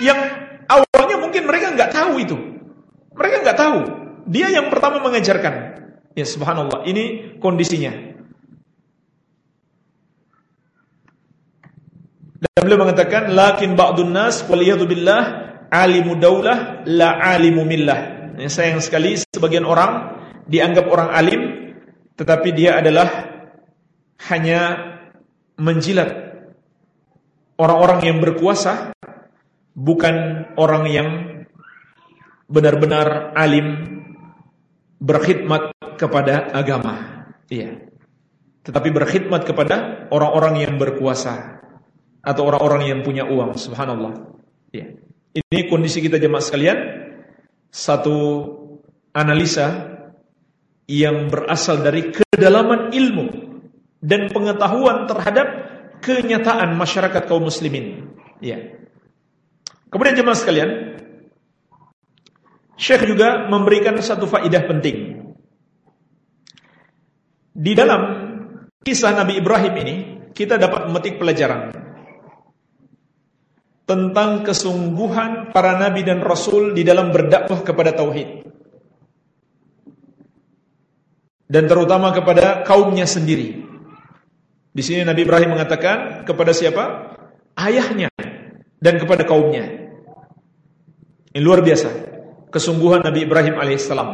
[SPEAKER 1] Yang awalnya mungkin mereka nggak tahu itu. Mereka nggak tahu. Dia yang pertama mengajarkan. Ya subhanallah, ini kondisinya. Dan beliau mengatakan, "Lakin ba'dun nas waliyadu billah alimu daulah la alimu millah." Ya, sayang sekali sebagian orang dianggap orang alim tetapi dia adalah hanya menjilat orang-orang yang berkuasa bukan orang yang benar-benar alim berkhidmat kepada agama. Iya. Tetapi berkhidmat kepada orang-orang yang berkuasa atau orang-orang yang punya uang. Subhanallah. Iya. Ini kondisi kita jemaah sekalian. Satu analisa yang berasal dari kedalaman ilmu dan pengetahuan terhadap kenyataan masyarakat kaum muslimin. Ya. Kemudian jemaah sekalian, Syekh juga memberikan satu faidah penting. Di dalam kisah Nabi Ibrahim ini, kita dapat memetik pelajaran tentang kesungguhan para nabi dan rasul di dalam berdakwah kepada tauhid. Dan terutama kepada kaumnya sendiri. Di sini Nabi Ibrahim mengatakan kepada siapa? Ayahnya dan kepada kaumnya. Ini luar biasa. Kesungguhan Nabi Ibrahim alaihissalam.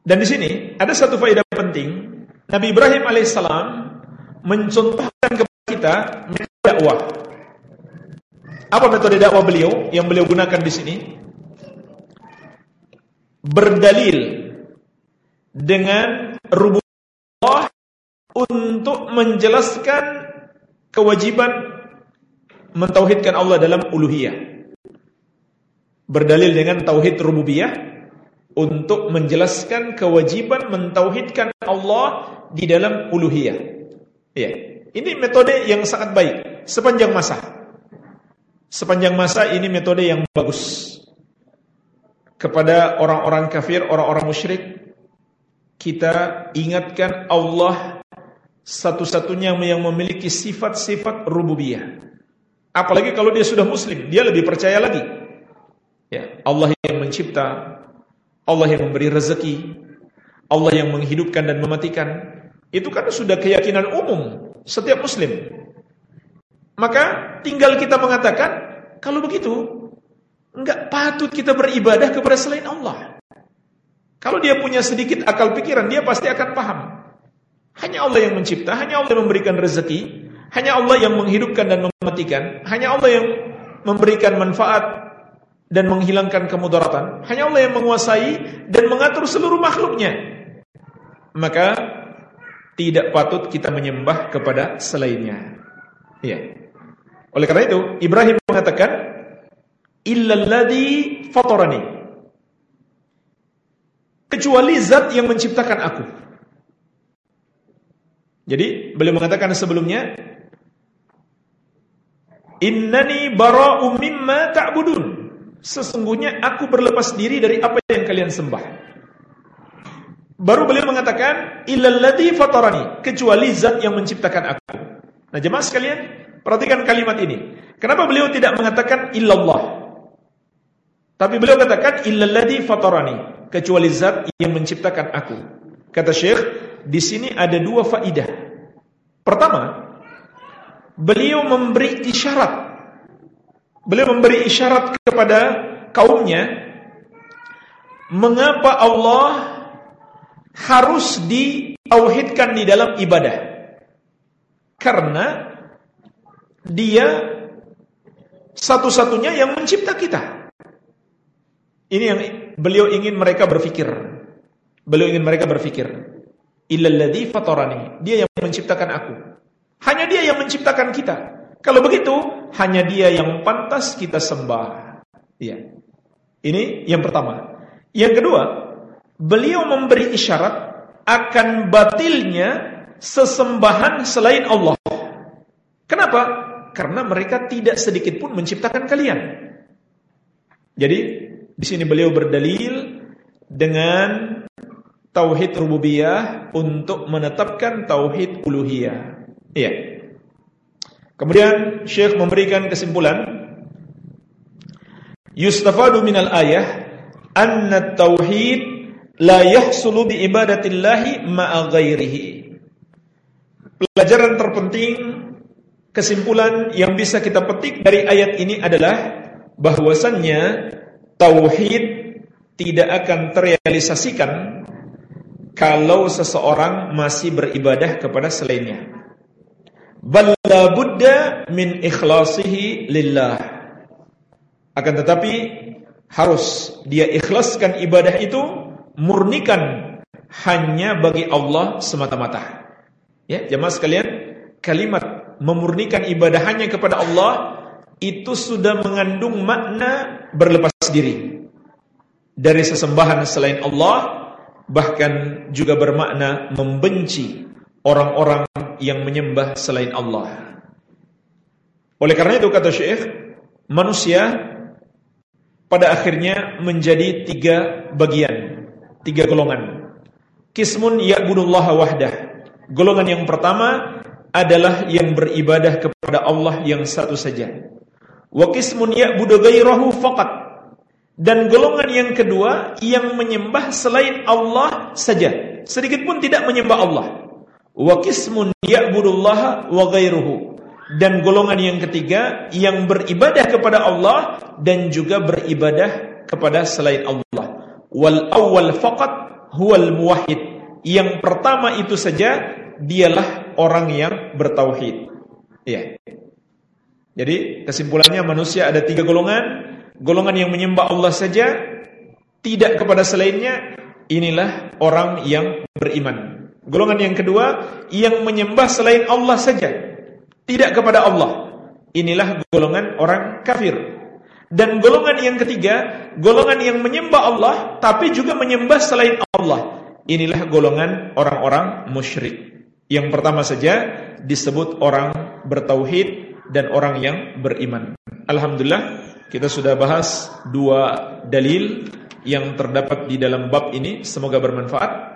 [SPEAKER 1] Dan di sini ada satu faedah penting. Nabi Ibrahim alaihissalam mencontohkan kepada kita metode dakwah. Apa metode dakwah beliau yang beliau gunakan di sini? Berdalil dengan rububiyah untuk menjelaskan kewajiban mentauhidkan Allah dalam uluhiyah berdalil dengan tauhid rububiyah untuk menjelaskan kewajiban mentauhidkan Allah di dalam uluhiyah. Ya. Ini metode yang sangat baik sepanjang masa. Sepanjang masa ini metode yang bagus. Kepada orang-orang kafir, orang-orang musyrik, kita ingatkan Allah satu-satunya yang memiliki sifat-sifat rububiyah. Apalagi kalau dia sudah muslim, dia lebih percaya lagi Ya, Allah yang mencipta, Allah yang memberi rezeki, Allah yang menghidupkan dan mematikan. Itu kan sudah keyakinan umum setiap muslim. Maka tinggal kita mengatakan, kalau begitu, enggak patut kita beribadah kepada selain Allah. Kalau dia punya sedikit akal pikiran, dia pasti akan paham. Hanya Allah yang mencipta, hanya Allah yang memberikan rezeki, hanya Allah yang menghidupkan dan mematikan, hanya Allah yang memberikan manfaat dan menghilangkan kemudaratan. Hanya Allah yang menguasai dan mengatur seluruh makhluknya. Maka tidak patut kita menyembah kepada selainnya. Ya. Oleh karena itu, Ibrahim mengatakan, "Illalladzi fatarani." Kecuali zat yang menciptakan aku. Jadi, beliau mengatakan sebelumnya, "Innani bara'u mimma ta'budun." Sesungguhnya aku berlepas diri dari apa yang kalian sembah. Baru beliau mengatakan illalladzi fatarani, kecuali zat yang menciptakan aku. Nah, jemaah sekalian, perhatikan kalimat ini. Kenapa beliau tidak mengatakan illallah? Tapi beliau katakan illalladzi fatarani, kecuali zat yang menciptakan aku. Kata Syekh, di sini ada dua faidah. Pertama, beliau memberi isyarat Beliau memberi isyarat kepada kaumnya mengapa Allah harus ditauhidkan di dalam ibadah. Karena dia satu-satunya yang mencipta kita. Ini yang beliau ingin mereka berpikir. Beliau ingin mereka berpikir. Illalladzi fatarani. Dia yang menciptakan aku. Hanya dia yang menciptakan kita. Kalau begitu, hanya dia yang pantas kita sembah. Iya. Ini yang pertama. Yang kedua, beliau memberi isyarat akan batilnya sesembahan selain Allah. Kenapa? Karena mereka tidak sedikit pun menciptakan kalian. Jadi, di sini beliau berdalil dengan tauhid rububiyah untuk menetapkan tauhid uluhiyah. Iya. Kemudian Syekh memberikan kesimpulan Yustafadu minal ayah anna tauhid la yahsulu bi ibadatillahi ma'a ghairihi. Pelajaran terpenting kesimpulan yang bisa kita petik dari ayat ini adalah bahwasannya tauhid tidak akan terrealisasikan kalau seseorang masih beribadah kepada selainnya. Balla buddha min ikhlasihi lillah. Akan tetapi harus dia ikhlaskan ibadah itu murnikan hanya bagi Allah semata-mata. Ya, jemaah sekalian, kalimat memurnikan ibadah hanya kepada Allah itu sudah mengandung makna berlepas diri dari sesembahan selain Allah bahkan juga bermakna membenci orang-orang yang menyembah selain Allah. Oleh karena itu kata Syekh, manusia pada akhirnya menjadi tiga bagian, tiga golongan. Kismun ya'budullaha wahdah. Golongan yang pertama adalah yang beribadah kepada Allah yang satu saja. Wa kismun ya'budu ghairahu faqat. Dan golongan yang kedua yang menyembah selain Allah saja, sedikit pun tidak menyembah Allah. Wa kismun ya'budullaha wa ghairuhu dan golongan yang ketiga yang beribadah kepada Allah dan juga beribadah kepada selain Allah. Wal awal faqat huwal muwahhid. Yang pertama itu saja dialah orang yang bertauhid. Ya. Jadi kesimpulannya manusia ada tiga golongan. Golongan yang menyembah Allah saja, tidak kepada selainnya, inilah orang yang beriman. Golongan yang kedua, yang menyembah selain Allah saja, tidak kepada Allah. Inilah golongan orang kafir. Dan golongan yang ketiga, golongan yang menyembah Allah tapi juga menyembah selain Allah. Inilah golongan orang-orang musyrik. Yang pertama saja disebut orang bertauhid dan orang yang beriman. Alhamdulillah kita sudah bahas dua dalil yang terdapat di dalam bab ini. Semoga bermanfaat.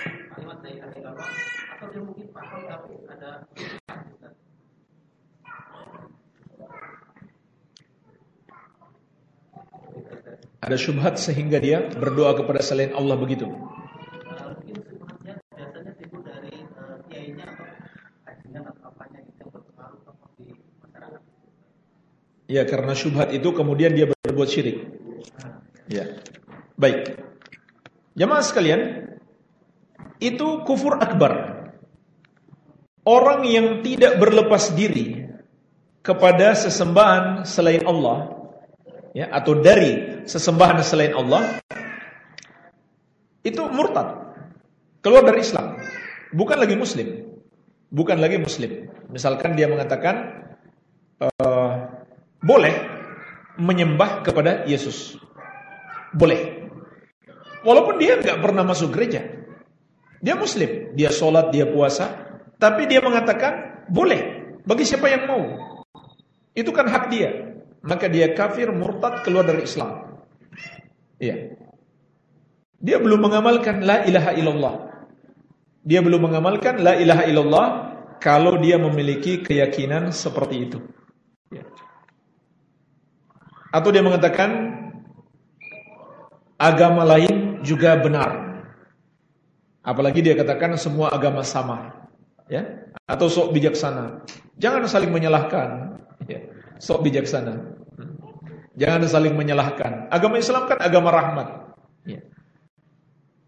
[SPEAKER 2] dari Allah atau dia mungkin paham tapi ada
[SPEAKER 1] ada syubhat sehingga dia berdoa kepada selain Allah begitu. Ya karena syubhat itu kemudian dia berbuat syirik. Ya. Baik. Jemaah sekalian, itu kufur akbar. Orang yang tidak berlepas diri kepada sesembahan selain Allah, ya, atau dari sesembahan selain Allah, itu murtad, keluar dari Islam, bukan lagi Muslim, bukan lagi Muslim. Misalkan dia mengatakan uh, boleh menyembah kepada Yesus, boleh. Walaupun dia nggak pernah masuk gereja. Dia muslim, dia sholat, dia puasa. Tapi dia mengatakan, boleh, bagi siapa yang mau. Itu kan hak dia. Maka dia kafir, murtad, keluar dari Islam. Iya. Dia belum mengamalkan la ilaha illallah. Dia belum mengamalkan la ilaha illallah kalau dia memiliki keyakinan seperti itu. Ya. Atau dia mengatakan agama lain juga benar. Apalagi dia katakan semua agama sama, ya, atau sok bijaksana. Jangan saling menyalahkan, ya. sok bijaksana. Jangan saling menyalahkan. Agama Islam kan agama rahmat. Ya.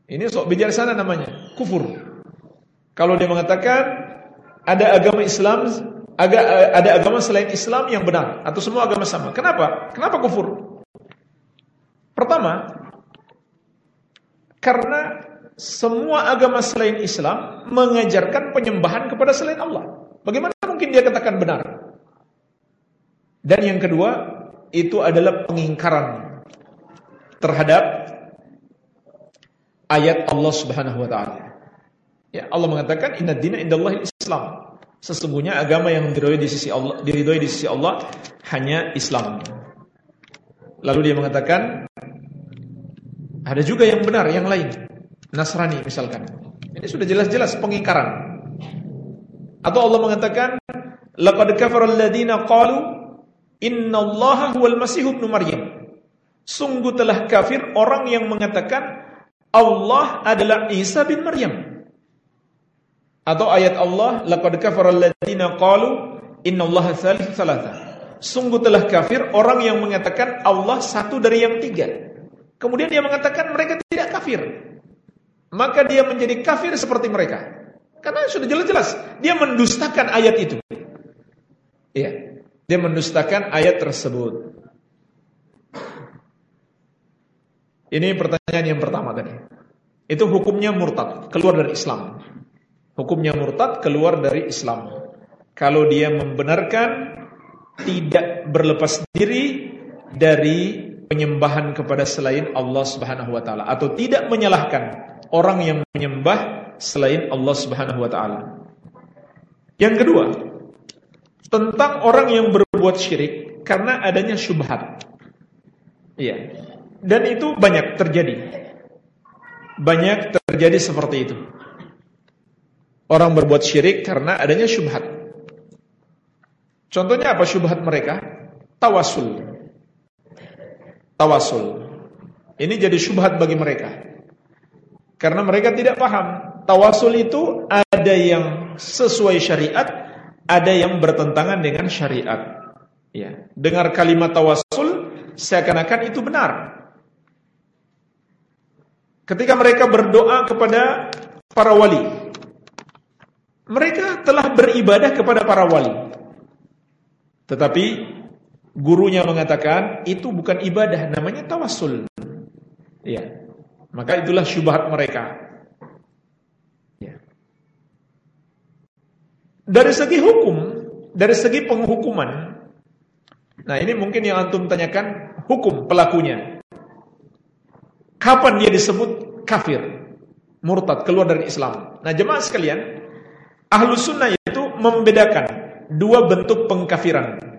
[SPEAKER 1] Ini sok bijaksana namanya, kufur. Kalau dia mengatakan ada agama Islam, ada agama selain Islam yang benar atau semua agama sama. Kenapa? Kenapa kufur? Pertama, karena semua agama selain Islam mengajarkan penyembahan kepada selain Allah. Bagaimana mungkin dia katakan benar? Dan yang kedua, itu adalah pengingkaran terhadap ayat Allah Subhanahu wa taala. Ya, Allah mengatakan inna dina indallahi Islam. Sesungguhnya agama yang diridhoi di sisi Allah, diridhoi di sisi Allah hanya Islam. Lalu dia mengatakan ada juga yang benar, yang lain. Nasrani misalkan. Ini sudah jelas-jelas pengingkaran. Atau Allah mengatakan laqad kafara alladziina qalu innallaha huwal masih ibnu maryam. Sungguh telah kafir orang yang mengatakan Allah adalah Isa bin Maryam. Atau ayat Allah laqad kafara alladziina qalu innallaha tsalits tsalatsa. Sungguh telah kafir orang yang mengatakan Allah satu dari yang tiga. Kemudian dia mengatakan mereka tidak kafir. Maka dia menjadi kafir seperti mereka. Karena sudah jelas-jelas dia mendustakan ayat itu. Iya. Dia mendustakan ayat tersebut. Ini pertanyaan yang pertama tadi. Itu hukumnya murtad, keluar dari Islam. Hukumnya murtad keluar dari Islam. Kalau dia membenarkan tidak berlepas diri dari penyembahan kepada selain Allah Subhanahu wa taala atau tidak menyalahkan orang yang menyembah selain Allah Subhanahu wa taala. Yang kedua, tentang orang yang berbuat syirik karena adanya syubhat. Iya. Dan itu banyak terjadi. Banyak terjadi seperti itu. Orang berbuat syirik karena adanya syubhat. Contohnya apa syubhat mereka? Tawasul. Tawasul. Ini jadi syubhat bagi mereka. Karena mereka tidak paham tawasul itu ada yang sesuai syariat, ada yang bertentangan dengan syariat. Ya, dengar kalimat tawasul seakan-akan itu benar. Ketika mereka berdoa kepada para wali, mereka telah beribadah kepada para wali. Tetapi gurunya mengatakan itu bukan ibadah, namanya tawasul. Ya. Maka itulah syubhat mereka. Dari segi hukum, dari segi penghukuman, nah ini mungkin yang antum tanyakan hukum pelakunya. Kapan dia disebut kafir, murtad, keluar dari Islam? Nah jemaah sekalian, ahlu sunnah itu membedakan dua bentuk pengkafiran.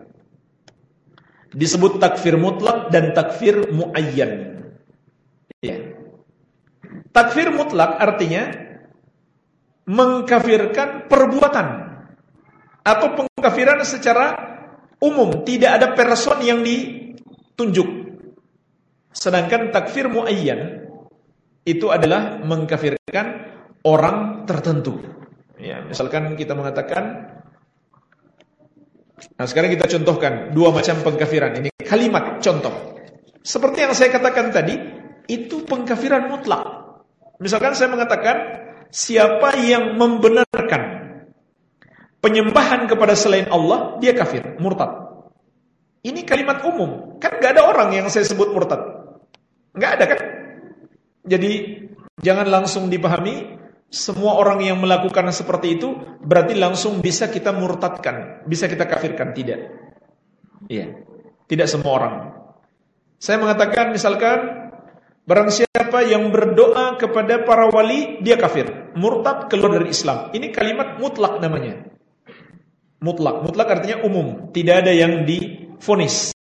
[SPEAKER 1] Disebut takfir mutlak dan takfir muayyan. Ya. Takfir mutlak artinya mengkafirkan perbuatan atau pengkafiran secara umum, tidak ada person yang ditunjuk. Sedangkan takfir muayyan itu adalah mengkafirkan orang tertentu. Ya, misalkan kita mengatakan Nah, sekarang kita contohkan dua macam pengkafiran. Ini kalimat contoh. Seperti yang saya katakan tadi, itu pengkafiran mutlak. Misalkan saya mengatakan siapa yang membenarkan penyembahan kepada selain Allah, dia kafir, murtad. Ini kalimat umum. Kan gak ada orang yang saya sebut murtad. Gak ada kan? Jadi jangan langsung dipahami semua orang yang melakukan seperti itu berarti langsung bisa kita murtadkan, bisa kita kafirkan, tidak. Iya. Tidak semua orang. Saya mengatakan misalkan barang siapa yang berdoa kepada para wali dia kafir, murtad keluar dari Islam. Ini kalimat mutlak namanya mutlak. Mutlak artinya umum, tidak ada yang difonis.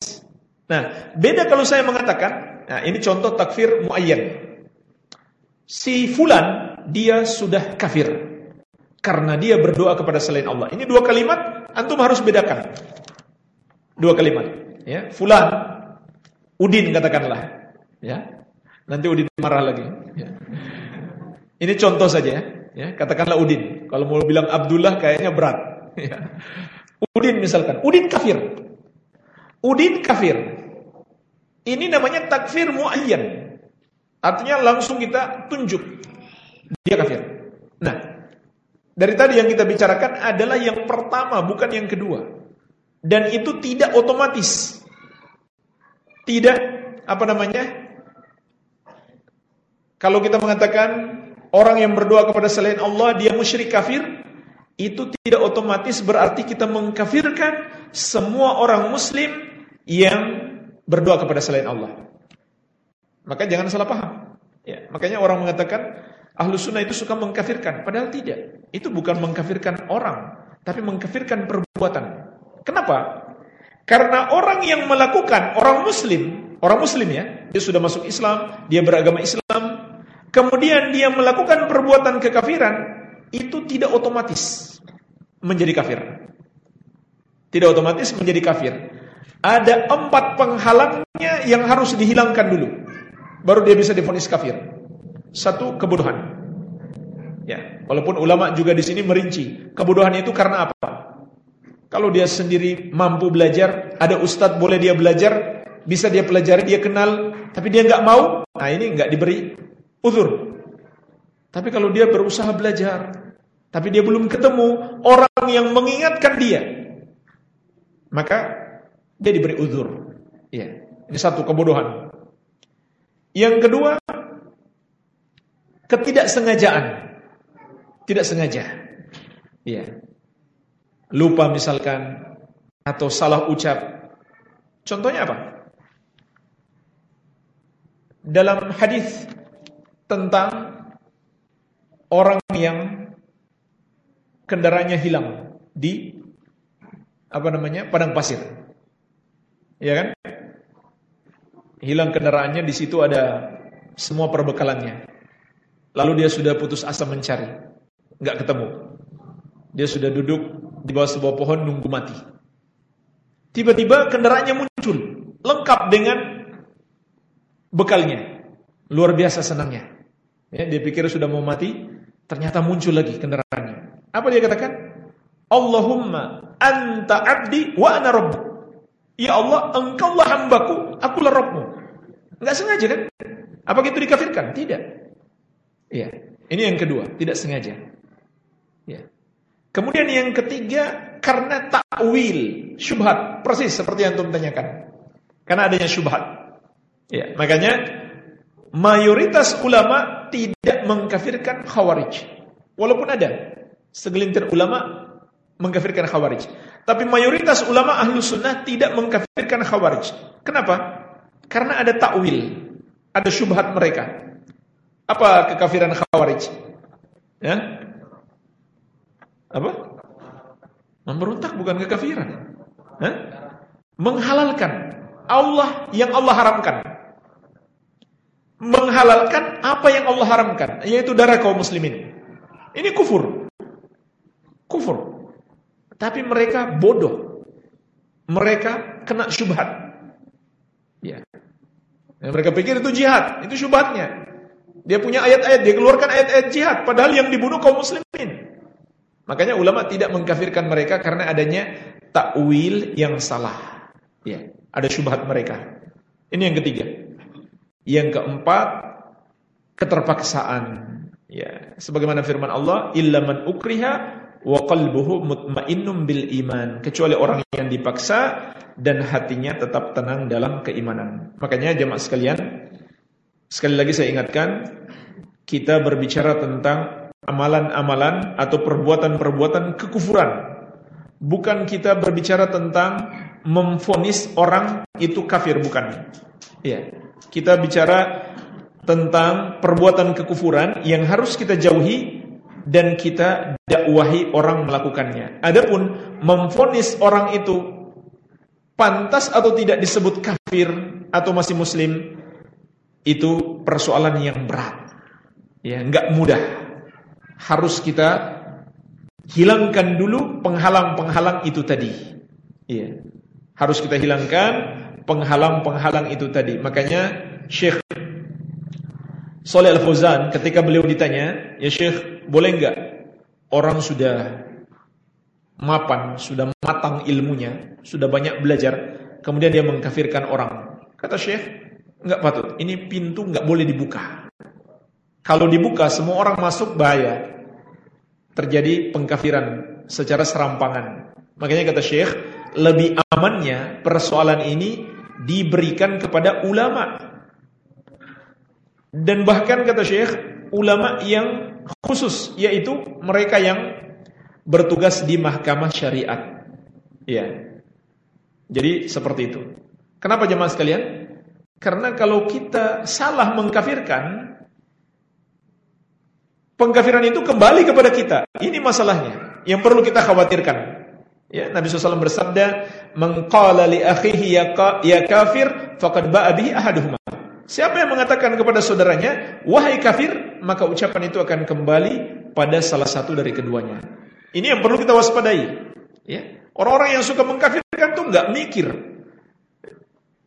[SPEAKER 1] Nah, beda kalau saya mengatakan, nah ini contoh takfir muayyan. Si fulan dia sudah kafir karena dia berdoa kepada selain Allah. Ini dua kalimat antum harus bedakan. Dua kalimat, ya. Fulan Udin katakanlah, ya. Nanti Udin marah lagi, ya. Ini contoh saja ya. Katakanlah Udin. Kalau mau bilang Abdullah kayaknya berat. Ya. Udin misalkan, Udin kafir. Udin kafir. Ini namanya takfir muayyan. Artinya langsung kita tunjuk dia kafir. Nah, dari tadi yang kita bicarakan adalah yang pertama bukan yang kedua. Dan itu tidak otomatis. Tidak apa namanya? Kalau kita mengatakan orang yang berdoa kepada selain Allah dia musyrik kafir, itu tidak otomatis berarti kita mengkafirkan semua orang muslim yang berdoa kepada selain Allah. Maka jangan salah paham. Ya, makanya orang mengatakan ahlu sunnah itu suka mengkafirkan, padahal tidak. Itu bukan mengkafirkan orang, tapi mengkafirkan perbuatan. Kenapa? Karena orang yang melakukan orang muslim, orang muslim ya, dia sudah masuk Islam, dia beragama Islam, kemudian dia melakukan perbuatan kekafiran, itu tidak otomatis menjadi kafir. Tidak otomatis menjadi kafir. Ada empat penghalangnya yang harus dihilangkan dulu. Baru dia bisa difonis kafir. Satu, kebodohan. Ya, walaupun ulama juga di sini merinci. Kebodohan itu karena apa? Kalau dia sendiri mampu belajar, ada ustadz boleh dia belajar, bisa dia pelajari, dia kenal, tapi dia nggak mau, nah ini nggak diberi uzur. Tapi kalau dia berusaha belajar, tapi dia belum ketemu orang yang mengingatkan dia, maka dia diberi uzur. Ya, ini satu kebodohan. Yang kedua, ketidaksengajaan. Tidak sengaja. Ya. Lupa misalkan atau salah ucap. Contohnya apa? Dalam hadis tentang orang yang kendaraannya hilang di apa namanya? padang pasir. Ya kan? Hilang kendaraannya di situ ada semua perbekalannya. Lalu dia sudah putus asa mencari, nggak ketemu. Dia sudah duduk di bawah sebuah pohon nunggu mati. Tiba-tiba kendaraannya muncul, lengkap dengan bekalnya. Luar biasa senangnya. Ya, dia pikir sudah mau mati, ternyata muncul lagi kendaraannya. Apa dia katakan? Allahumma anta abdi wa ana rabbuk. Ya Allah, engkaulah hambaku, akulah Rabbmu. Enggak sengaja kan? Apa itu dikafirkan? Tidak. Iya. Ini yang kedua, tidak sengaja. Ya. Kemudian yang ketiga karena takwil, syubhat, persis seperti yang antum tanyakan. Karena adanya syubhat. Ya, makanya mayoritas ulama tidak mengkafirkan khawarij. Walaupun ada segelintir ulama mengkafirkan khawarij. Tapi mayoritas ulama ahlu sunnah tidak mengkafirkan khawarij. Kenapa? Karena ada takwil, ada syubhat mereka. Apa kekafiran khawarij? Ya, apa? Memberontak bukan kekafiran. Hah? Menghalalkan Allah yang Allah haramkan. Menghalalkan apa yang Allah haramkan, yaitu darah kaum muslimin. Ini kufur. Kufur. Tapi mereka bodoh. Mereka kena syubhat. Ya. Mereka pikir itu jihad, itu syubhatnya. Dia punya ayat-ayat, dia keluarkan ayat-ayat jihad, padahal yang dibunuh kaum muslimin. Makanya ulama tidak mengkafirkan mereka karena adanya takwil yang salah. Ya, ada syubhat mereka. Ini yang ketiga. Yang keempat, keterpaksaan. Ya, sebagaimana firman Allah, "Illa man ukriha wa qalbuhu mutmainnum bil iman." Kecuali orang yang dipaksa dan hatinya tetap tenang dalam keimanan. Makanya jemaah sekalian, sekali lagi saya ingatkan, kita berbicara tentang amalan-amalan atau perbuatan-perbuatan kekufuran. Bukan kita berbicara tentang memfonis orang itu kafir bukan. Ya. Kita bicara tentang perbuatan kekufuran yang harus kita jauhi dan kita dakwahi orang melakukannya. Adapun memfonis orang itu pantas atau tidak disebut kafir atau masih muslim itu persoalan yang berat. Ya, enggak mudah harus kita hilangkan dulu penghalang-penghalang itu tadi. Iya. Harus kita hilangkan penghalang-penghalang itu tadi. Makanya Syekh Soleh Al-Fauzan ketika beliau ditanya, "Ya Syekh, boleh enggak orang sudah mapan, sudah matang ilmunya, sudah banyak belajar, kemudian dia mengkafirkan orang?" Kata Syekh, "Enggak patut. Ini pintu enggak boleh dibuka." Kalau dibuka semua orang masuk bahaya. Terjadi pengkafiran secara serampangan. Makanya kata Syekh, lebih amannya persoalan ini diberikan kepada ulama. Dan bahkan kata Syekh, ulama yang khusus yaitu mereka yang bertugas di mahkamah syariat. Ya. Jadi seperti itu. Kenapa jemaah sekalian? Karena kalau kita salah mengkafirkan, pengkafiran itu kembali kepada kita. Ini masalahnya yang perlu kita khawatirkan. Ya, Nabi SAW bersabda, "Mengqala li akhihi ya, ya kafir faqad ba'a bihi ahaduhuma." Siapa yang mengatakan kepada saudaranya, "Wahai kafir," maka ucapan itu akan kembali pada salah satu dari keduanya. Ini yang perlu kita waspadai. Ya, orang-orang yang suka mengkafirkan tuh nggak mikir.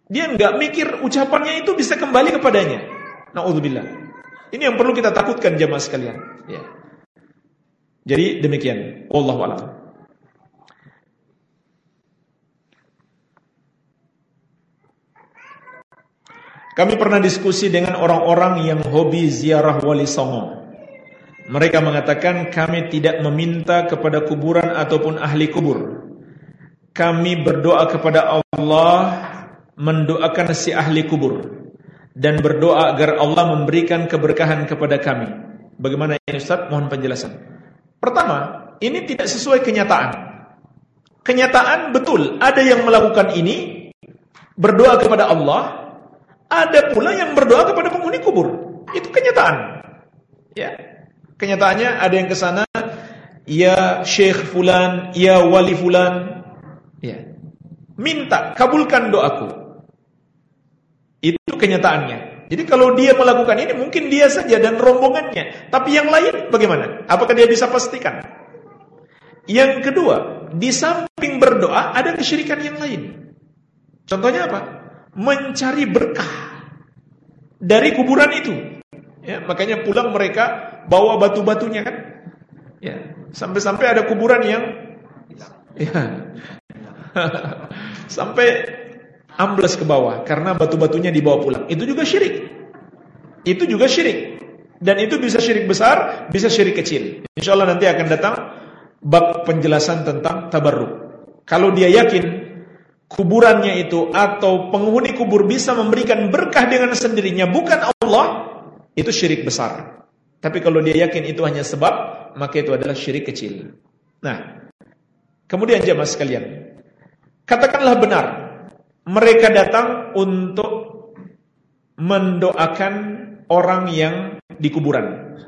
[SPEAKER 1] Dia nggak mikir ucapannya itu bisa kembali kepadanya. Nauzubillah. Ini yang perlu kita takutkan jamaah sekalian. Ya. Jadi demikian. Wallahu a'lam. Kami pernah diskusi dengan orang-orang yang hobi ziarah wali songo. Mereka mengatakan kami tidak meminta kepada kuburan ataupun ahli kubur. Kami berdoa kepada Allah mendoakan si ahli kubur dan berdoa agar Allah memberikan keberkahan kepada kami. Bagaimana ini Ustaz? Mohon penjelasan. Pertama, ini tidak sesuai kenyataan. Kenyataan betul, ada yang melakukan ini berdoa kepada Allah ada pula yang berdoa kepada penghuni kubur. Itu kenyataan. Ya. Kenyataannya ada yang ke sana, ya Syekh fulan, ya wali fulan. Ya. Minta kabulkan doaku. Itu kenyataannya. Jadi kalau dia melakukan ini mungkin dia saja dan rombongannya. Tapi yang lain bagaimana? Apakah dia bisa pastikan? Yang kedua, di samping berdoa ada kesyirikan yang lain. Contohnya apa? mencari berkah dari kuburan itu. Ya, makanya pulang mereka bawa batu-batunya kan. Ya, sampai-sampai ada kuburan yang ya. [laughs] sampai ambles ke bawah karena batu-batunya dibawa pulang. Itu juga syirik. Itu juga syirik. Dan itu bisa syirik besar, bisa syirik kecil. Insya Allah nanti akan datang bab penjelasan tentang tabarruk. Kalau dia yakin kuburannya itu atau penghuni kubur bisa memberikan berkah dengan sendirinya bukan Allah, itu syirik besar. Tapi kalau dia yakin itu hanya sebab, maka itu adalah syirik kecil. Nah, kemudian jemaah sekalian, katakanlah benar, mereka datang untuk mendoakan orang yang di kuburan.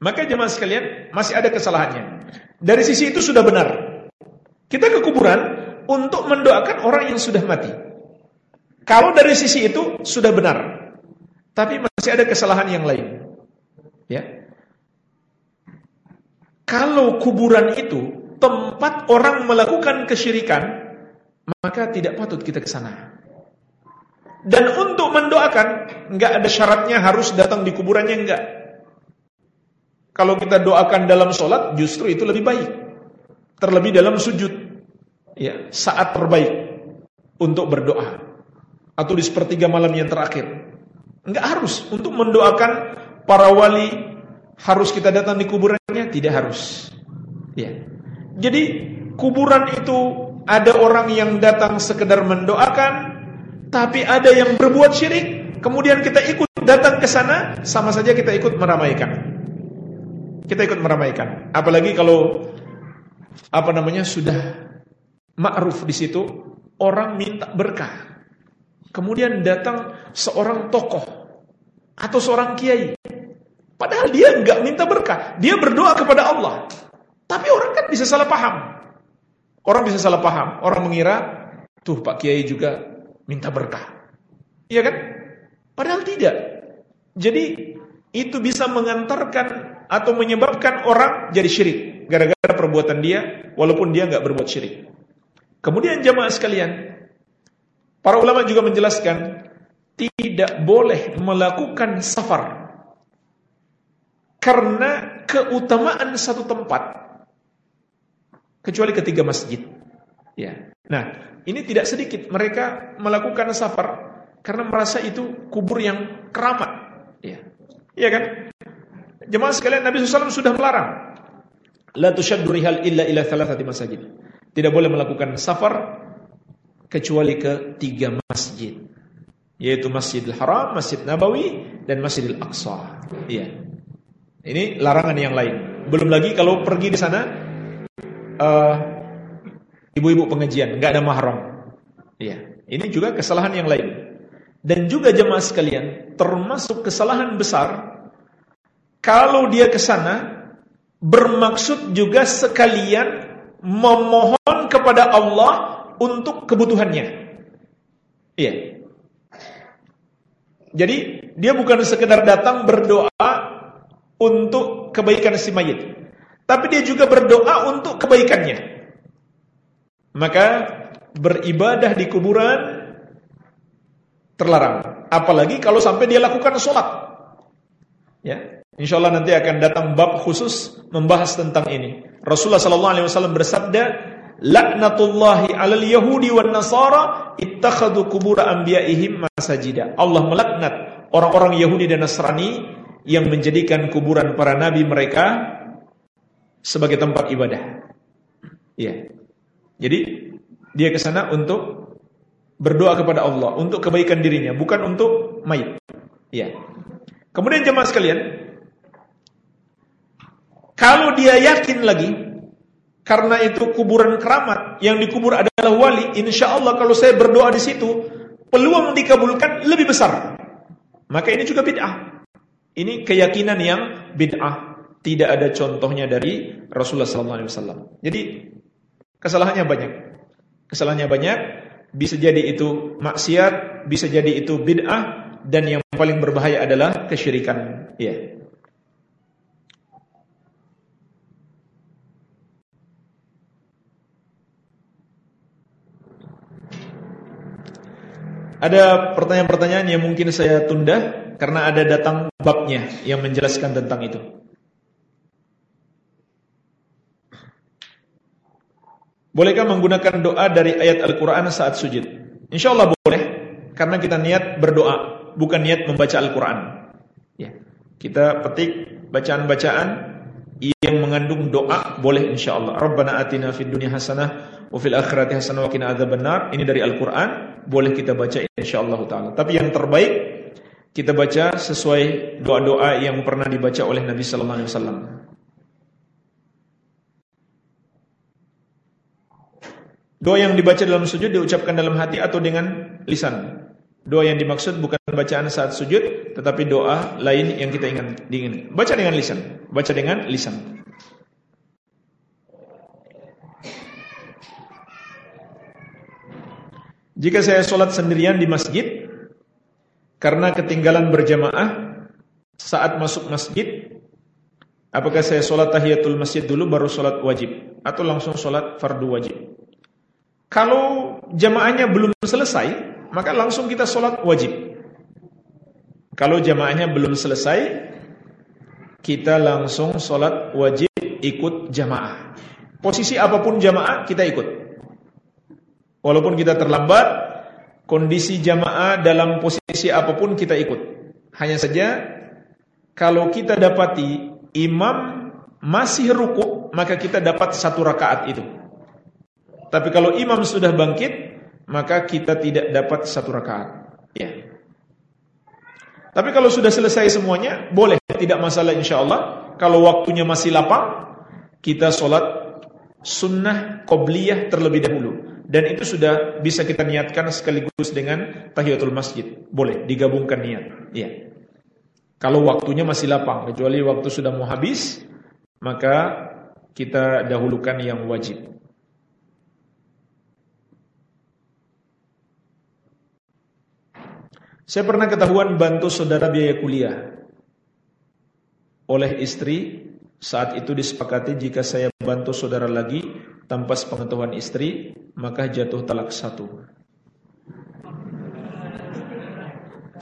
[SPEAKER 1] Maka jemaah sekalian, masih ada kesalahannya. Dari sisi itu sudah benar. Kita ke kuburan, untuk mendoakan orang yang sudah mati. Kalau dari sisi itu sudah benar. Tapi masih ada kesalahan yang lain. Ya. Kalau kuburan itu tempat orang melakukan kesyirikan, maka tidak patut kita ke sana. Dan untuk mendoakan, nggak ada syaratnya harus datang di kuburannya enggak. Kalau kita doakan dalam sholat, justru itu lebih baik. Terlebih dalam sujud ya, saat terbaik untuk berdoa atau di sepertiga malam yang terakhir. Enggak harus untuk mendoakan para wali harus kita datang di kuburannya, tidak harus. Ya. Jadi kuburan itu ada orang yang datang sekedar mendoakan, tapi ada yang berbuat syirik, kemudian kita ikut datang ke sana, sama saja kita ikut meramaikan. Kita ikut meramaikan. Apalagi kalau apa namanya sudah ma'ruf di situ orang minta berkah. Kemudian datang seorang tokoh atau seorang kiai. Padahal dia nggak minta berkah, dia berdoa kepada Allah. Tapi orang kan bisa salah paham. Orang bisa salah paham. Orang mengira, tuh Pak Kiai juga minta berkah. Iya kan? Padahal tidak. Jadi itu bisa mengantarkan atau menyebabkan orang jadi syirik gara-gara perbuatan dia walaupun dia nggak berbuat syirik. Kemudian jamaah sekalian, para ulama juga menjelaskan tidak boleh melakukan safar karena keutamaan satu tempat kecuali ketiga masjid. Ya. Nah, ini tidak sedikit mereka melakukan safar karena merasa itu kubur yang keramat. Ya. Iya kan? Jemaah sekalian Nabi SAW sudah melarang. La tushaddu rihal illa ila thalathati masajid. Tidak boleh melakukan safar kecuali ke tiga masjid. Yaitu Masjidil Haram, Masjid Nabawi, dan Masjidil Aqsa. Iya. Ini larangan yang lain. Belum lagi kalau pergi di sana uh, ibu-ibu pengajian, nggak ada mahram. Iya. Ini juga kesalahan yang lain. Dan juga jemaah sekalian, termasuk kesalahan besar kalau dia ke sana bermaksud juga sekalian memohon kepada Allah untuk kebutuhannya. Iya. Jadi dia bukan sekedar datang berdoa untuk kebaikan si mayit, tapi dia juga berdoa untuk kebaikannya. Maka beribadah di kuburan terlarang, apalagi kalau sampai dia lakukan sholat. Ya, Insya Allah nanti akan datang bab khusus membahas tentang ini. Rasulullah sallallahu alaihi wasallam bersabda, "Laknatullahi 'alal yahudi wan nasara ittakhadhu qubur anbiya'ihim masajida." Allah melaknat orang-orang Yahudi dan Nasrani yang menjadikan kuburan para nabi mereka sebagai tempat ibadah. Ya. Jadi dia ke sana untuk berdoa kepada Allah, untuk kebaikan dirinya, bukan untuk mayit. Ya. Kemudian jemaah sekalian, kalau dia yakin lagi karena itu kuburan keramat yang dikubur adalah wali, insya Allah kalau saya berdoa di situ peluang dikabulkan lebih besar. Maka ini juga bid'ah. Ini keyakinan yang bid'ah. Tidak ada contohnya dari Rasulullah SAW. Jadi kesalahannya banyak. Kesalahannya banyak. Bisa jadi itu maksiat, bisa jadi itu bid'ah, dan yang paling berbahaya adalah kesyirikan. Ya. Ada pertanyaan-pertanyaan yang mungkin saya tunda karena ada datang babnya yang menjelaskan tentang itu. Bolehkah menggunakan doa dari ayat Al-Quran saat sujud? Insya Allah boleh, karena kita niat berdoa, bukan niat membaca Al-Quran. Ya. Kita petik bacaan-bacaan yang mengandung doa, boleh insya Allah. Rabbana atina fid dunya hasanah wa fil akhirati hasanah wa qina adzabannar. Ini dari Al-Qur'an, boleh kita baca insyaallah taala. Tapi yang terbaik kita baca sesuai doa-doa yang pernah dibaca oleh Nabi sallallahu alaihi wasallam. Doa yang dibaca dalam sujud diucapkan dalam hati atau dengan lisan. Doa yang dimaksud bukan bacaan saat sujud, tetapi doa lain yang kita ingin ingin. Baca dengan lisan, baca dengan lisan. Jika saya sholat sendirian di masjid karena ketinggalan berjamaah saat masuk masjid, apakah saya sholat tahiyatul masjid dulu baru sholat wajib atau langsung sholat fardu wajib? Kalau jamaahnya belum selesai, maka langsung kita sholat wajib. Kalau jamaahnya belum selesai, kita langsung sholat wajib ikut jamaah. Posisi apa pun jamaah kita ikut. Walaupun kita terlambat, kondisi jamaah dalam posisi apa pun kita ikut. Hanya saja kalau kita dapati imam masih ruku, maka kita dapat satu rakaat itu. Tapi kalau imam sudah bangkit, maka kita tidak dapat satu rakaat. Ya. Tapi kalau sudah selesai semuanya, boleh, tidak masalah insya Allah. Kalau waktunya masih lapang, kita sholat sunnah qobliyah terlebih dahulu dan itu sudah bisa kita niatkan sekaligus dengan tahiyatul masjid. Boleh digabungkan niat. Iya. Kalau waktunya masih lapang, kecuali waktu sudah mau habis, maka kita dahulukan yang wajib. Saya pernah ketahuan bantu saudara biaya kuliah oleh istri saat itu disepakati jika saya bantu saudara lagi tanpa sepengetahuan istri, maka jatuh talak satu.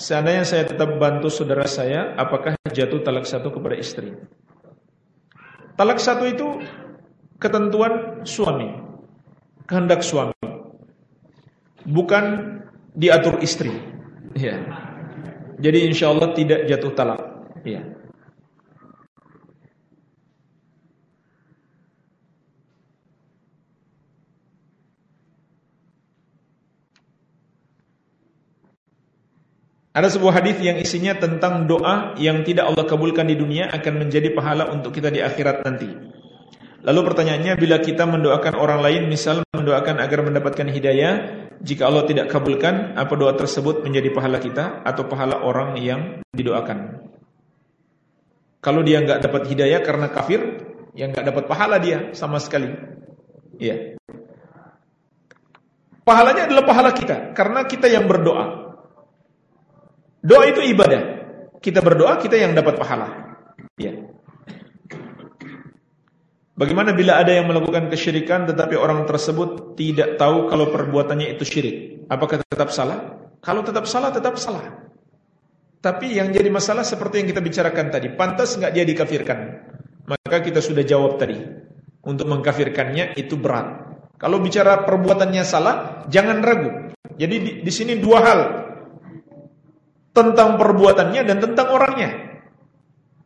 [SPEAKER 1] Seandainya saya tetap bantu saudara saya, apakah jatuh talak satu kepada istri? Talak satu itu ketentuan suami, kehendak suami, bukan diatur istri. Ya. Jadi insya Allah tidak jatuh talak. Ya. Ada sebuah hadis yang isinya tentang doa yang tidak Allah kabulkan di dunia akan menjadi pahala untuk kita di akhirat nanti. Lalu pertanyaannya, bila kita mendoakan orang lain, misal mendoakan agar mendapatkan hidayah, jika Allah tidak kabulkan, apa doa tersebut menjadi pahala kita atau pahala orang yang didoakan? Kalau dia nggak dapat hidayah karena kafir, yang nggak dapat pahala dia sama sekali. Iya. Pahalanya adalah pahala kita karena kita yang berdoa. Doa itu ibadah. Kita berdoa, kita yang dapat pahala. Ya. Bagaimana bila ada yang melakukan kesyirikan tetapi orang tersebut tidak tahu kalau perbuatannya itu syirik? Apakah tetap salah? Kalau tetap salah, tetap salah. Tapi yang jadi masalah seperti yang kita bicarakan tadi, pantas nggak dia dikafirkan? Maka kita sudah jawab tadi. Untuk mengkafirkannya itu berat. Kalau bicara perbuatannya salah, jangan ragu. Jadi di, di sini dua hal. Tentang perbuatannya dan tentang orangnya.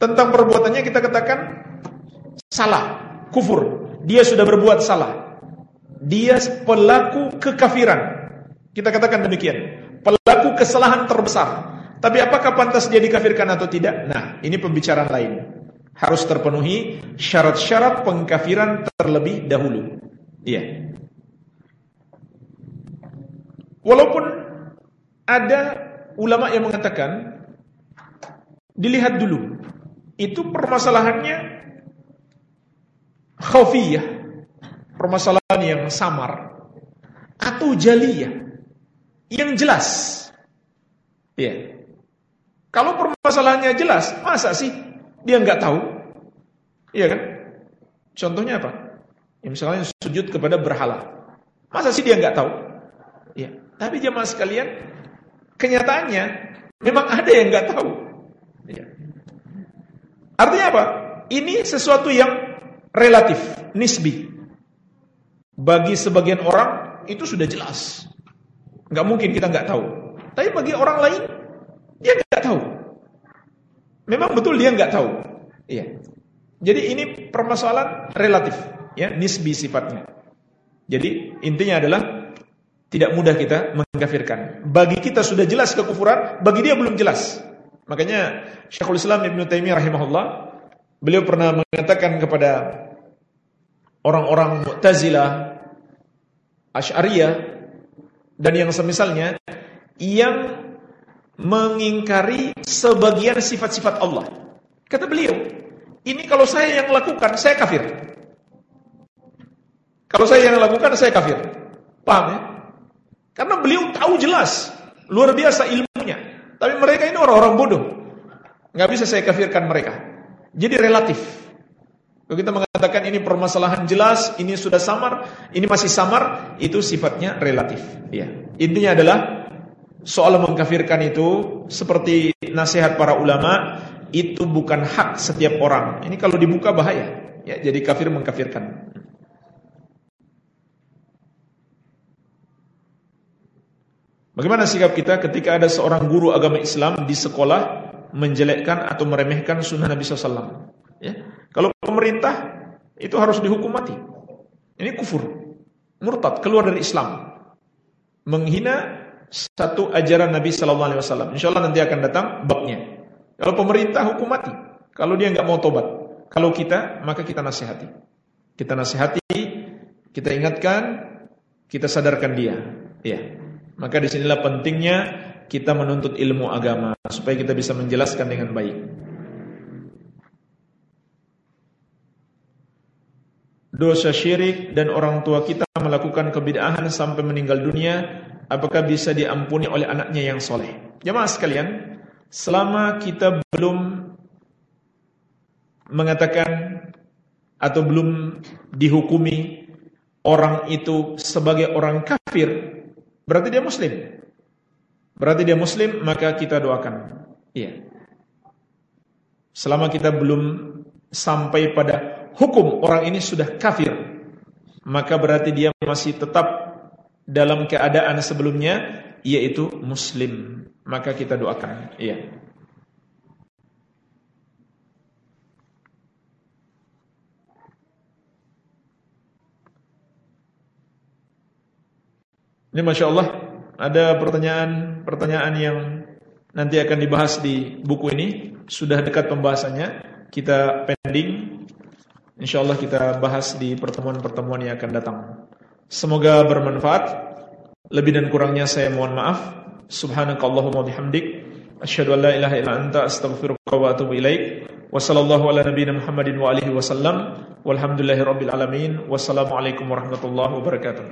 [SPEAKER 1] Tentang perbuatannya kita katakan salah, kufur. Dia sudah berbuat salah. Dia pelaku kekafiran. Kita katakan demikian. Pelaku kesalahan terbesar. Tapi apakah pantas dia dikafirkan atau tidak? Nah, ini pembicaraan lain harus terpenuhi syarat-syarat pengkafiran terlebih dahulu. Iya. Walaupun ada ulama yang mengatakan dilihat dulu itu permasalahannya khafiyah, permasalahan yang samar atau jaliyah yang jelas. Iya. Kalau permasalahannya jelas, masa sih dia nggak tahu. Iya kan? Contohnya apa? Ya, misalnya sujud kepada berhala. Masa sih dia nggak tahu? Ya. Tapi jemaah sekalian, kenyataannya memang ada yang nggak tahu. Ya. Artinya apa? Ini sesuatu yang relatif, nisbi. Bagi sebagian orang itu sudah jelas. Nggak mungkin kita nggak tahu. Tapi bagi orang lain, dia nggak tahu. Memang betul dia nggak tahu. Iya. Jadi ini permasalahan relatif, ya, nisbi sifatnya. Jadi intinya adalah tidak mudah kita mengkafirkan. Bagi kita sudah jelas kekufuran, bagi dia belum jelas. Makanya Syekhul Islam Ibn Taimiyah rahimahullah beliau pernah mengatakan kepada orang-orang Mu'tazilah, Asy'ariyah dan yang semisalnya yang mengingkari sebagian sifat-sifat Allah. Kata beliau, ini kalau saya yang lakukan, saya kafir. Kalau saya yang lakukan, saya kafir. Paham ya? Karena beliau tahu jelas, luar biasa ilmunya. Tapi mereka ini orang-orang bodoh. Nggak bisa saya kafirkan mereka. Jadi relatif. Kalau kita mengatakan ini permasalahan jelas, ini sudah samar, ini masih samar, itu sifatnya relatif. Ya. Intinya adalah soal mengkafirkan itu seperti nasihat para ulama itu bukan hak setiap orang. Ini kalau dibuka bahaya. Ya, jadi kafir mengkafirkan. Bagaimana sikap kita ketika ada seorang guru agama Islam di sekolah menjelekkan atau meremehkan sunnah Nabi SAW? Ya. Kalau pemerintah itu harus dihukum mati. Ini kufur, murtad, keluar dari Islam, menghina satu ajaran Nabi Sallallahu Alaihi Wasallam. Insya Allah nanti akan datang babnya. Kalau pemerintah hukum mati, kalau dia nggak mau tobat, kalau kita maka kita nasihati, kita nasihati, kita ingatkan, kita sadarkan dia. Ya, maka di sinilah pentingnya kita menuntut ilmu agama supaya kita bisa menjelaskan dengan baik. Dosa syirik dan orang tua kita melakukan kebid'ahan sampai meninggal dunia apakah bisa diampuni oleh anaknya yang soleh? Jemaah sekalian, selama kita belum mengatakan atau belum dihukumi orang itu sebagai orang kafir, berarti dia muslim. Berarti dia muslim, maka kita doakan. Iya. Selama kita belum sampai pada hukum orang ini sudah kafir, maka berarti dia masih tetap dalam keadaan sebelumnya yaitu muslim maka kita doakan iya Ini Masya Allah ada pertanyaan-pertanyaan yang nanti akan dibahas di buku ini sudah dekat pembahasannya kita pending Insya Allah kita bahas di pertemuan-pertemuan yang akan datang Semoga bermanfaat. Lebih dan kurangnya saya mohon maaf. Subhanakallahumma bihamdik asyhadu an la ilaha illa anta astaghfiruka wa atubu ilaik. Wassallallahu ala nabiyina Muhammadin wa alihi wasallam. Walhamdulillahi rabbil alamin. Wassalamualaikum warahmatullahi wabarakatuh.